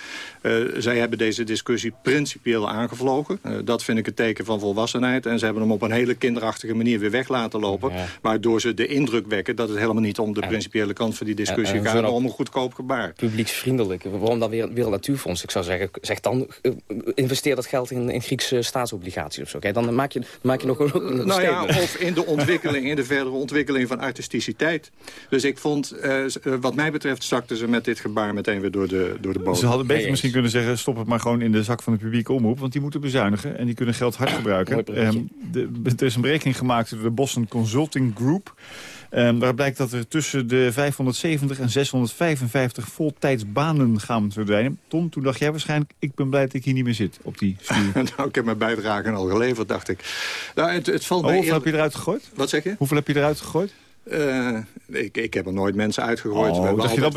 zij hebben deze discussie principieel aangevlogen. Uh, dat vind ik een teken van volwassenheid. En ze hebben hem op een hele kinderachtige manier weer weg laten lopen. Ja. Waardoor ze de indruk wekken dat het helemaal niet om de principiële kant van die discussie en, en gaat. Maar om een goedkoop gebaar. Publieksvriendelijk. Waarom dan weer Wereld Natuurfonds? Ik zou zeggen, zeg dan uh, investeer dat geld in, in Griekse staatsobligaties of zo. Okay? Dan maak je, maak je nog een, een Nou ja, of in de ontwikkeling, in de verdere ontwikkeling van artisticiteit. Dus ik vond, uh, wat mij betreft, zakten ze met dit gebaar meteen weer door de, door de bodem. Ze hadden beter misschien kunnen zeggen, stop het maar gewoon in de zak van de publieke omroep. Want die moeten bezuinigen en die kunnen geld hard gebruiken. Um, de, er is een berekening gemaakt door de Boston Consulting Group. Um, daar blijkt dat er tussen de 570 en 655 voltijdsbanen gaan verdwijnen. Tom, toen dacht jij waarschijnlijk, ik ben blij dat ik hier niet meer zit op die stuur. nou, ik heb mijn bijdrage al geleverd, dacht ik. Nou, het, het valt oh, hoeveel heb je eruit gegooid? Wat zeg je? Hoeveel heb je eruit gegooid? Uh, ik, ik heb er nooit mensen uitgegooid. Oh, We hebben altijd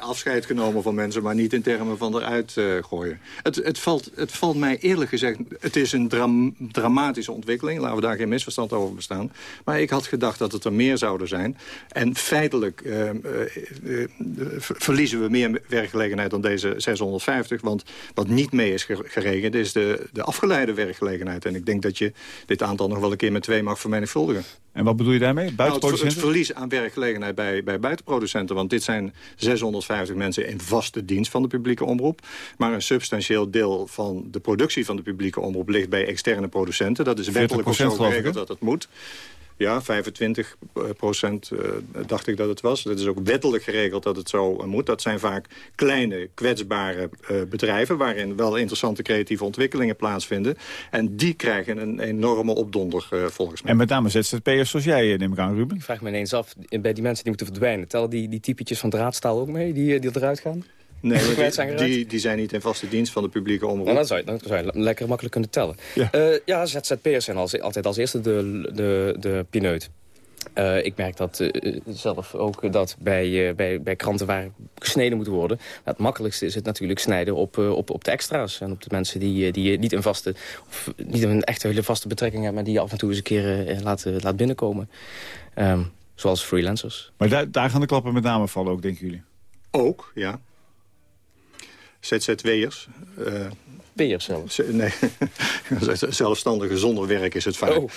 wel afscheid, genomen van mensen... maar niet in termen van eruit eh, gooien. Het, het, valt, het valt mij eerlijk gezegd... het is een dram- dramatische ontwikkeling. Laten we daar geen misverstand over bestaan. Maar ik had gedacht dat het er meer zouden zijn. En feitelijk eh, eh, eh, ver- verliezen we meer werkgelegenheid dan deze 650. Want wat niet mee is ge- gerekend... is de, de afgeleide werkgelegenheid. En ik denk dat je dit aantal nog wel een keer met twee mag vermenigvuldigen. En wat bedoel je daarmee? Nou, het, ver- het Buitenproducenten? verlies aan werkgelegenheid bij, bij buitenproducenten. Want dit zijn 650 mensen in vaste dienst van de publieke omroep. Maar een substantieel deel van de productie van de publieke omroep... ligt bij externe producenten. Dat is wettelijk ook 40% zo geregeld dat het moet. Ja, 25 procent eh, dacht ik dat het was. Dat is ook wettelijk geregeld dat het zo eh, moet. Dat zijn vaak kleine, kwetsbare eh, bedrijven... waarin wel interessante creatieve ontwikkelingen plaatsvinden. En die krijgen een enorme opdonder, eh, volgens mij. En met name ZZP'ers zoals jij, eh, neem ik aan, Ruben. Ik vraag me ineens af, bij die mensen die moeten verdwijnen... tellen die, die typetjes van draadstaal ook mee, die, die eruit gaan? Nee, Kwijt zijn die, die, die zijn niet in vaste dienst van de publieke omroep. Nou, dan, zou je, dan zou je lekker makkelijk kunnen tellen. Ja. Ja, ja ZZP'ers zijn als, altijd als eerste de, de, de pineut. Eh, ik merk dat eh, zelf ook dat bij, eh, bij, bij kranten waar gesneden moet worden... Nou, het makkelijkste is het natuurlijk snijden op, eh, op, op de extra's. En op de mensen die, eh, die je niet een vaste... of niet een echt hele vaste betrekking hebben... maar die je af en toe eens een keer eh, laat, eh, laat binnenkomen. Ehm, zoals freelancers. Maar daar, daar gaan de klappen met name vallen ook, denken jullie? Ook, ja. ZZW'ers. eh Weers zelfs? Nee, zelfstandigen zonder werk is het vaak. Oh.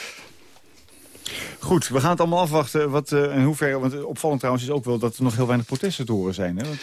Goed, we gaan het allemaal afwachten. Wat, eh, in hoeverre, want opvallend trouwens is ook wel dat er nog heel weinig protesten te horen zijn. Hè? Want-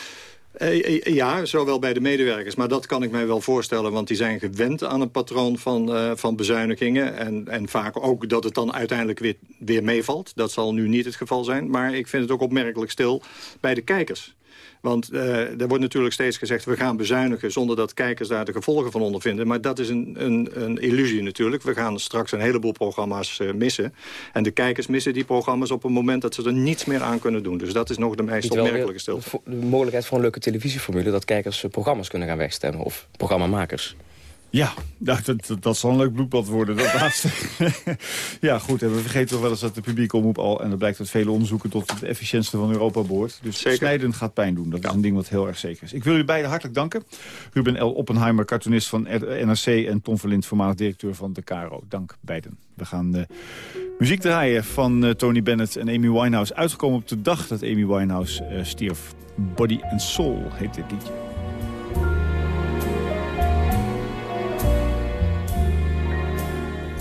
Eh, eh, Ja, zowel bij de medewerkers. Maar dat kan ik mij wel voorstellen. Want die zijn gewend aan een patroon van, eh, van bezuinigingen. En, en vaak ook dat het dan uiteindelijk weer, weer meevalt. Dat zal nu niet het geval zijn. Maar ik vind het ook opmerkelijk stil bij de kijkers. Want eh, er wordt natuurlijk steeds gezegd... we gaan bezuinigen zonder dat kijkers daar de gevolgen van ondervinden. Maar dat is een, een, een illusie natuurlijk. We gaan straks een heleboel programma's eh, missen. En de kijkers missen die programma's op een moment... dat ze er niets meer aan kunnen doen. Dus dat is nog de meest opmerkelijke stilte. De mogelijkheid voor een leuke televisieformule... dat kijkers eh, programma's kunnen gaan wegstemmen. Of programmamakers. Ja, dat, dat, dat zal een leuk bloedbad worden, dat laatste. ja, goed, en we vergeten toch wel eens dat de publieke omroep al... en dat blijkt uit vele onderzoeken tot het efficiëntste van Europa behoort. Dus Zeker. snijden gaat pijn doen. Dat is een ding wat heel erg zeker is. Ik wil jullie beiden hartelijk danken. Ruben L. Oppenheimer, cartoonist van NRC... en Tom Verlind, voormalig directeur van de KRO. Dank beiden. We gaan eh, muziek draaien van eh, Tony Bennett en Amy Winehouse. Uitgekomen op de dag dat Amy Winehouse eh, stierf. Body and Soul heet dit liedje.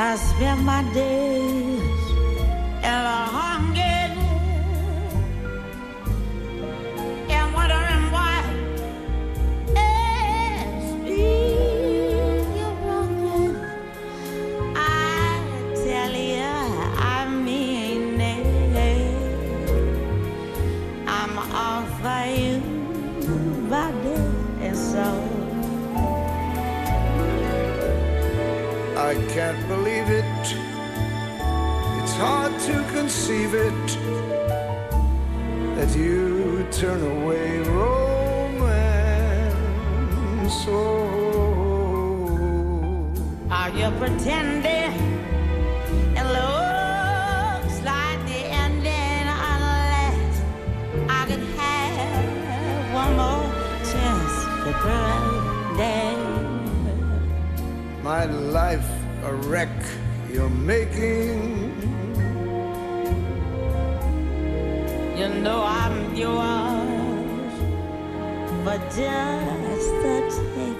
I spend my days can't believe it. It's hard to conceive it that you turn away romance. Oh, Are you pretending? It looks like the ending unless I could have one more chance to my life a wreck you're making. You know I'm yours but just the taking.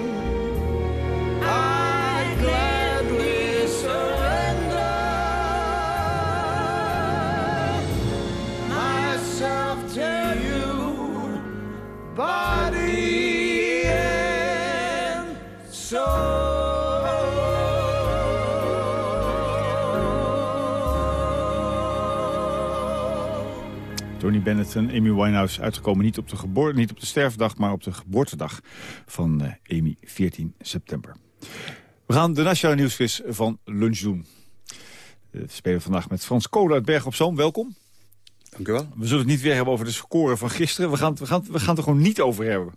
Tony Bennett en Amy Winehouse uitgekomen niet op de, geboorte, niet op de sterfdag, maar op de geboortedag van eh, Amy, 14 september. We gaan de Nationale Nieuwsquiz van lunch doen. We spelen vandaag met Frans Kolen uit Berg op Zoom. Welkom. Dank u wel. We zullen het niet weer hebben over de score van gisteren. We gaan, we gaan, we gaan het er gewoon niet over hebben.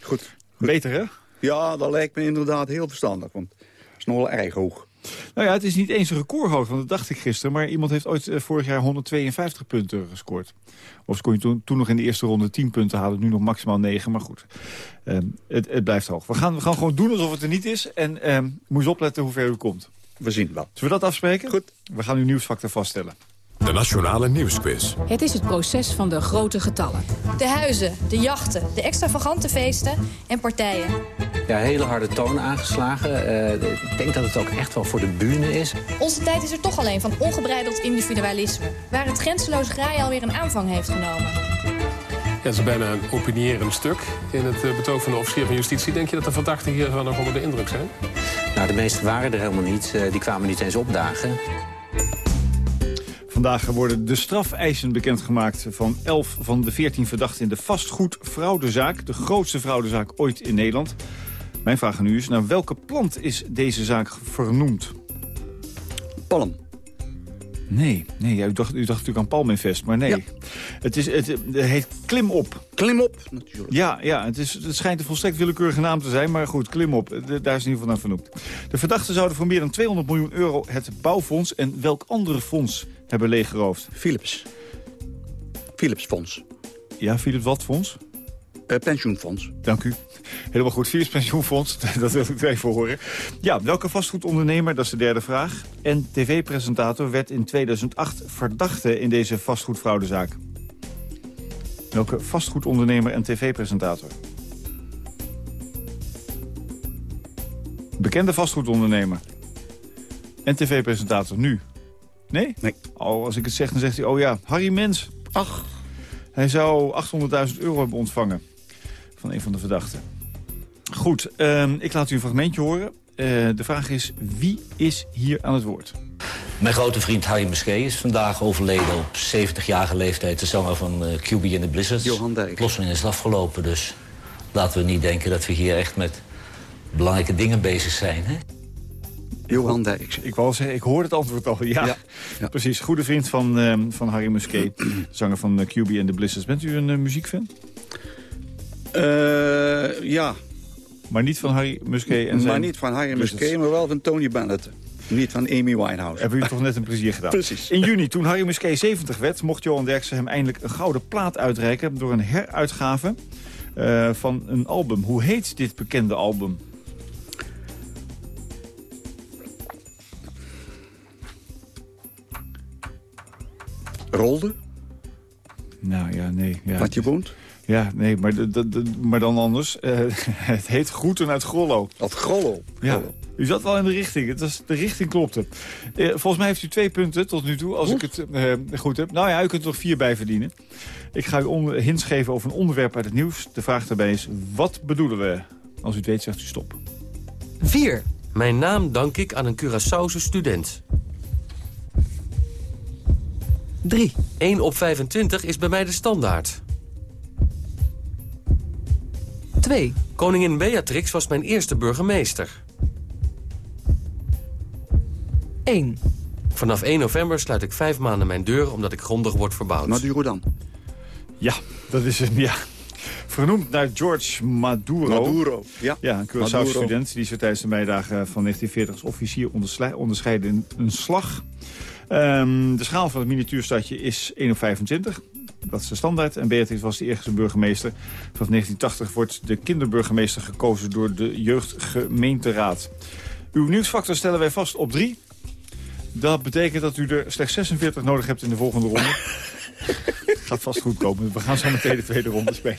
Goed. Beter, hè? Ja, dat lijkt me inderdaad heel verstandig, want het is nog wel erg hoog. Nou ja, het is niet eens een recordhoog, want dat dacht ik gisteren. Maar iemand heeft ooit eh, vorig jaar 152 punten gescoord. Of kon je toen, toen nog in de eerste ronde 10 punten halen. Nu nog maximaal 9, maar goed. Ehm, het, het blijft hoog. We gaan, we gaan gewoon doen alsof het er niet is. En ehm, moet je opletten hoe ver u komt. We zien wel. Zullen we dat afspreken? Goed. We gaan uw nieuwsfactor vaststellen. De Nationale Nieuwsquiz. Het is het proces van de grote getallen. De huizen, de jachten, de extravagante feesten en partijen. Ja, hele harde toon aangeslagen. Uh, ik denk dat het ook echt wel voor de bühne is. Onze tijd is er toch alleen van ongebreideld individualisme. Waar het grenzeloos graaien alweer een aanvang heeft genomen. Ja, het is bijna een opinierend stuk in het uh, betoog van de officier van justitie. Denk je dat de verdachten hiervan nog onder de indruk zijn? Nou, de meeste waren er helemaal niet. Uh, die kwamen niet eens opdagen. Vandaag worden de strafeisen bekendgemaakt van 11 van de 14 verdachten in de vastgoedfraudezaak. De grootste fraudezaak ooit in Nederland. Mijn vraag aan u is, naar welke plant is deze zaak vernoemd? Palm. Nee, nee u, dacht, u dacht natuurlijk aan Palminvest, maar nee. Ja. Het, is, het, het, heet Klimop. Klimop, natuurlijk. Ja, ja het, is, het schijnt een volstrekt willekeurige naam te zijn, maar goed, Klimop, daar is in ieder geval naar vernoemd. De verdachten zouden voor meer dan 200 miljoen euro het bouwfonds en welk andere fonds hebben leeggeroofd? Philips. Philips Fonds. Ja, Philips wat fonds? Uh, pensioenfonds. Dank u. Helemaal goed. Philips Pensioenfonds, dat wil ik even horen. Ja, welke vastgoedondernemer, dat is de derde vraag... en tv-presentator werd in 2008 verdachte in deze vastgoedfraudezaak? Welke vastgoedondernemer en tv-presentator? Bekende vastgoedondernemer. En tv-presentator, nu. Nee? Nee. Oh, als ik het zeg, dan zegt hij, oh ja, Harry Mens. Ach. Hij zou 800.000 euro hebben ontvangen van een van de verdachten. Goed, uh, ik laat u een fragmentje horen. Uh, de vraag is, wie is hier aan het woord? Mijn grote vriend Harry Muskee is vandaag overleden op 70-jarige leeftijd. De zanger van uh, QB in the Blizzards. Johan Dijk. Plotseling is het afgelopen, dus laten we niet denken dat we hier echt met belangrijke dingen bezig zijn. Hè? Johan Dijk. Ik, wou zeggen, ik hoor het antwoord al. Ja, ja. ja. precies. Goede vriend van, uh, van Harry Muskee, zanger van uh, QB en the Blizzards. Bent u een uh, muziekfan? ja. Maar niet van Harry Muskee en zijn Maar niet van Harry Muskee, maar wel van Tony Bennett. Niet van Amy Winehouse. Hebben jullie toch net een plezier gedaan. Precies. In juni, toen Harry Muskee 70 werd... mocht Johan Derksen hem eindelijk een gouden plaat uitreiken... door een heruitgave van een album. Hoe heet dit bekende album? Rolde? Nou ja, nee. Ja. Wat je woont? Ja, nee, maar, maar dan anders. Uh, het heet Groeten uit Grollo. Uit Grollo? Ja. U zat wel in de richting. Het was, de richting klopte. Uh, volgens mij heeft u twee punten tot nu toe, als goed. ik het uh, goed heb. Nou ja, u kunt er nog vier bij verdienen. Ik ga u hints geven over een onderwerp uit het nieuws. De vraag daarbij is, wat bedoelen we? Als u het weet, zegt u stop. 4. Mijn naam dank ik aan een Curaçaose student. 3. 1 op 25 is bij mij de standaard. 2. Koningin Beatrix was mijn eerste burgemeester. 1. Vanaf 1 november sluit ik vijf maanden mijn deur... omdat ik grondig word verbouwd. Maduro dan? Ja, dat is hem, ja. vernoemd naar George Maduro. Maduro, ja. Ja, een Curaçao-student die zich tijdens de meidagen van 1940 als officier onderscheidde in een slag. Ehm, de schaal van het miniatuurstadje is 1 op 25. Dat is de standaard. En Beatrix was de eerste burgemeester. Vanaf 1980 wordt de kinderburgemeester gekozen door de jeugdgemeenteraad. Uw nieuwsfactor stellen wij vast op 3. Dat betekent dat u er slechts 46 nodig hebt in de volgende ronde. Gaat vast goed komen. We gaan zo meteen de tweede ronde spelen.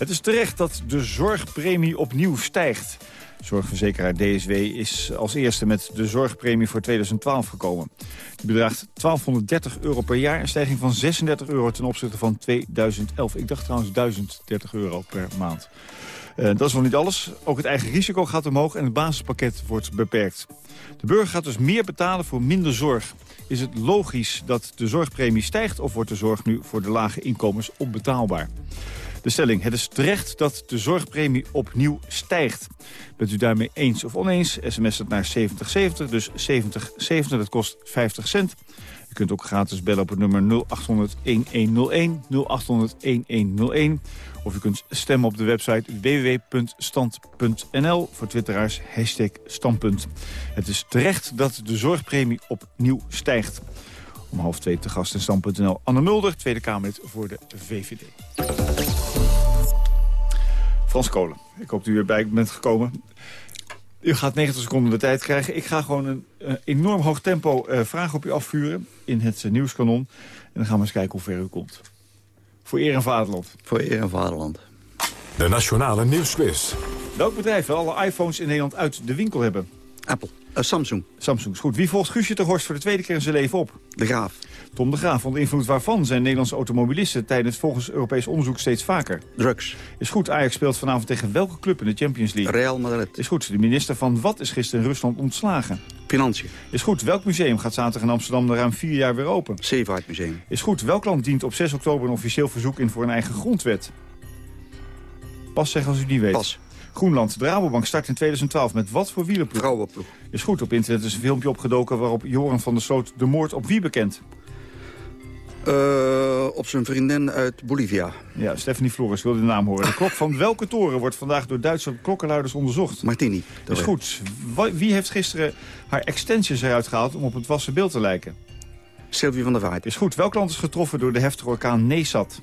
Het is terecht dat de zorgpremie opnieuw stijgt. Zorgverzekeraar DSW is als eerste met de zorgpremie voor 2012 gekomen. Die bedraagt 1230 euro per jaar, een stijging van 36 euro ten opzichte van 2011. Ik dacht trouwens 1030 euro per maand. Uh, dat is nog niet alles. Ook het eigen risico gaat omhoog en het basispakket wordt beperkt. De burger gaat dus meer betalen voor minder zorg. Is het logisch dat de zorgpremie stijgt of wordt de zorg nu voor de lage inkomens onbetaalbaar? De stelling, het is terecht dat de zorgpremie opnieuw stijgt. Bent u daarmee eens of oneens, sms het naar 7070, dus 7070, dat kost 50 cent. U kunt ook gratis bellen op het nummer 0800-1101, 0800-1101. Of u kunt stemmen op de website www.stand.nl. Voor twitteraars hashtag standpunt. Het is terecht dat de zorgpremie opnieuw stijgt. Om half twee te gast in stand.nl. Anne Mulder, Tweede Kamerlid voor de VVD. Frans Kolen, ik hoop dat u erbij bent gekomen. U gaat 90 seconden de tijd krijgen. Ik ga gewoon een uh, enorm hoog tempo uh, vragen op u afvuren in het uh, nieuwskanon. En dan gaan we eens kijken hoe ver u komt. Voor eer en vaderland. Voor eer en vaderland. De Nationale Nieuwsquiz. Welk bedrijf wil alle iPhones in Nederland uit de winkel hebben? Apple. Samsung. Samsung is goed. Wie volgt Guusje ter Horst voor de tweede keer in zijn leven op? De Graaf. Tom de Graaf. Onder invloed waarvan zijn Nederlandse automobilisten... tijdens volgens Europees onderzoek steeds vaker? Drugs. Is goed. Ajax speelt vanavond tegen welke club in de Champions League? Real Madrid. Is goed. De minister van wat is gisteren in Rusland ontslagen? Financiën. Is goed. Welk museum gaat zaterdag in Amsterdam na ruim vier jaar weer open? Zeevaartmuseum. Is goed. Welk land dient op 6 oktober een officieel verzoek in voor een eigen grondwet? Pas zeggen als u niet weet. Pas. Groenland. De Rabobank start in 2012 met wat voor wielerploeg? Vrouwenploeg. Is goed. Op internet is een filmpje opgedoken waarop Joran van der Sloot de moord op wie bekent? Uh, op zijn vriendin uit Bolivia. Ja, Stephanie Flores wilde de naam horen. De klok van welke toren wordt vandaag door Duitse klokkenluiders onderzocht? Martini. Dat is goed. Wie heeft gisteren haar extensions eruit gehaald om op het wassen beeld te lijken? Sylvie van der Vaart. Is goed. Welk land is getroffen door de heftige orkaan Nesat?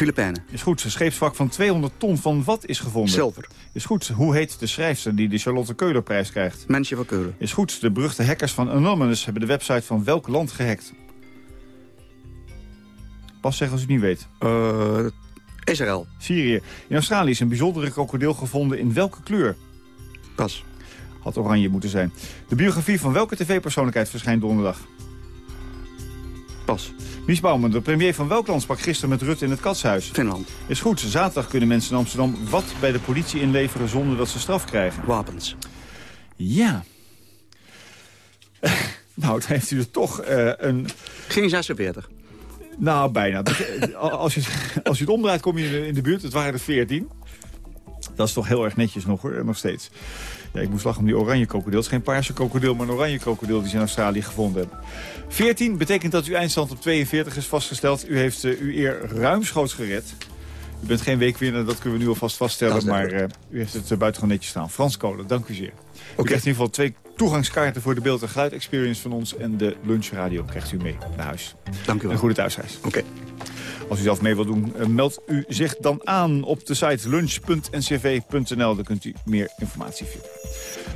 Filipijnen. Is goed. Een scheepswrak van 200 ton van wat is gevonden? Zilver. Is goed. Hoe heet de schrijfster die de Charlotte Keulerprijs krijgt? Mensje van Keulen. Is goed. De beruchte hackers van Anonymous hebben de website van welk land gehackt? Pas zeggen als u het niet weet. Uh, Israël. Syrië. In Australië is een bijzondere krokodil gevonden in welke kleur? Pas. Had oranje moeten zijn. De biografie van welke tv-persoonlijkheid verschijnt donderdag? Pas. Mies Bouwman, de premier van welk land sprak gisteren met Rutte in het Katshuis? Finland. Is goed. Zaterdag kunnen mensen in Amsterdam wat bij de politie inleveren zonder dat ze straf krijgen. Wapens. Ja. nou, dan heeft u er toch uh, een... Geen 46. Nou, bijna. als, je, als je het omdraait kom je in de buurt. Het waren er 14. Dat is toch heel erg netjes nog hoor, nog steeds. Ja, ik moest lachen om die oranje krokodil. Het is geen paarse krokodil, maar een oranje krokodil die ze in Australië gevonden hebben. 14 betekent dat uw eindstand op 42 is vastgesteld. U heeft uh, uw eer ruimschoots gered. U bent geen weekwinnaar, dat kunnen we nu alvast vaststellen. Maar uh, u heeft het uh, buitengewoon netjes staan. Frans Kolen, dank u zeer. U krijgt in ieder geval twee toegangskaarten voor de beeld- en geluid-experience van ons. En de lunchradio krijgt u mee naar huis. Dank u wel. Een goede thuisreis. Oké. Okay. Als u zelf mee wilt doen, meld u zich dan aan op de site lunch.ncv.nl. Daar kunt u meer informatie vinden.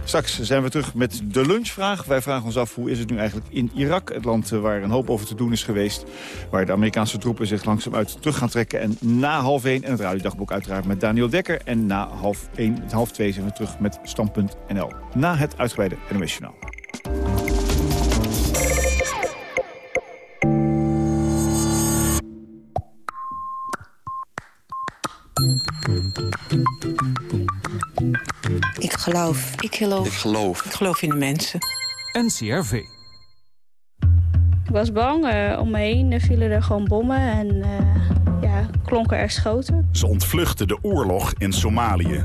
Straks zijn we terug met de lunchvraag. Wij vragen ons af hoe is het nu eigenlijk in Irak. Het land waar een hoop over te doen is geweest. Waar de Amerikaanse troepen zich langzaam uit terug gaan trekken. En na half één, en het radiodagboek uiteraard met Daniel Dekker. En na half één, half twee zijn we terug met Stand.nl. Na het uitgebreide NOS. Geloof. Ik geloof. Ik geloof. Ik geloof in de mensen. NCRV. was bang. Eh, om me heen vielen er gewoon bommen en eh, ja, klonken er schoten. Ze ontvluchten de oorlog in Somalië.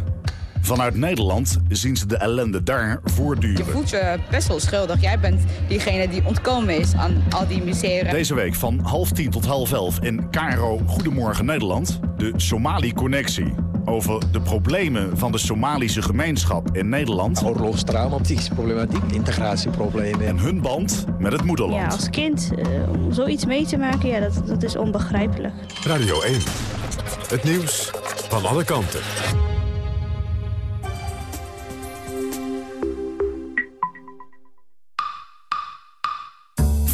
Vanuit Nederland zien ze de ellende daar voortduren. Je voelt je best wel schuldig. Jij bent diegene die ontkomen is aan al die miseren. Deze week van half tien tot half elf in Caro Goedemorgen Nederland... de Somali-connectie. Over de problemen van de Somalische gemeenschap in Nederland. Oorlogstrauma, psychische problematiek, integratieproblemen. En hun band met het moederland. Ja, als kind uh, om zoiets mee te maken, ja, dat, dat is onbegrijpelijk. Radio 1. Het nieuws van alle kanten.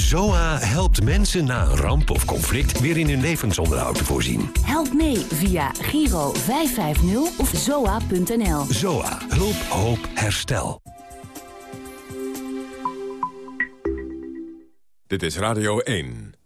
ZOA helpt mensen na een ramp of conflict weer in hun levensonderhoud te voorzien. Help mee via Giro 550 of zoa.nl. ZOA. Hulp, hoop, herstel. Dit is Radio 1.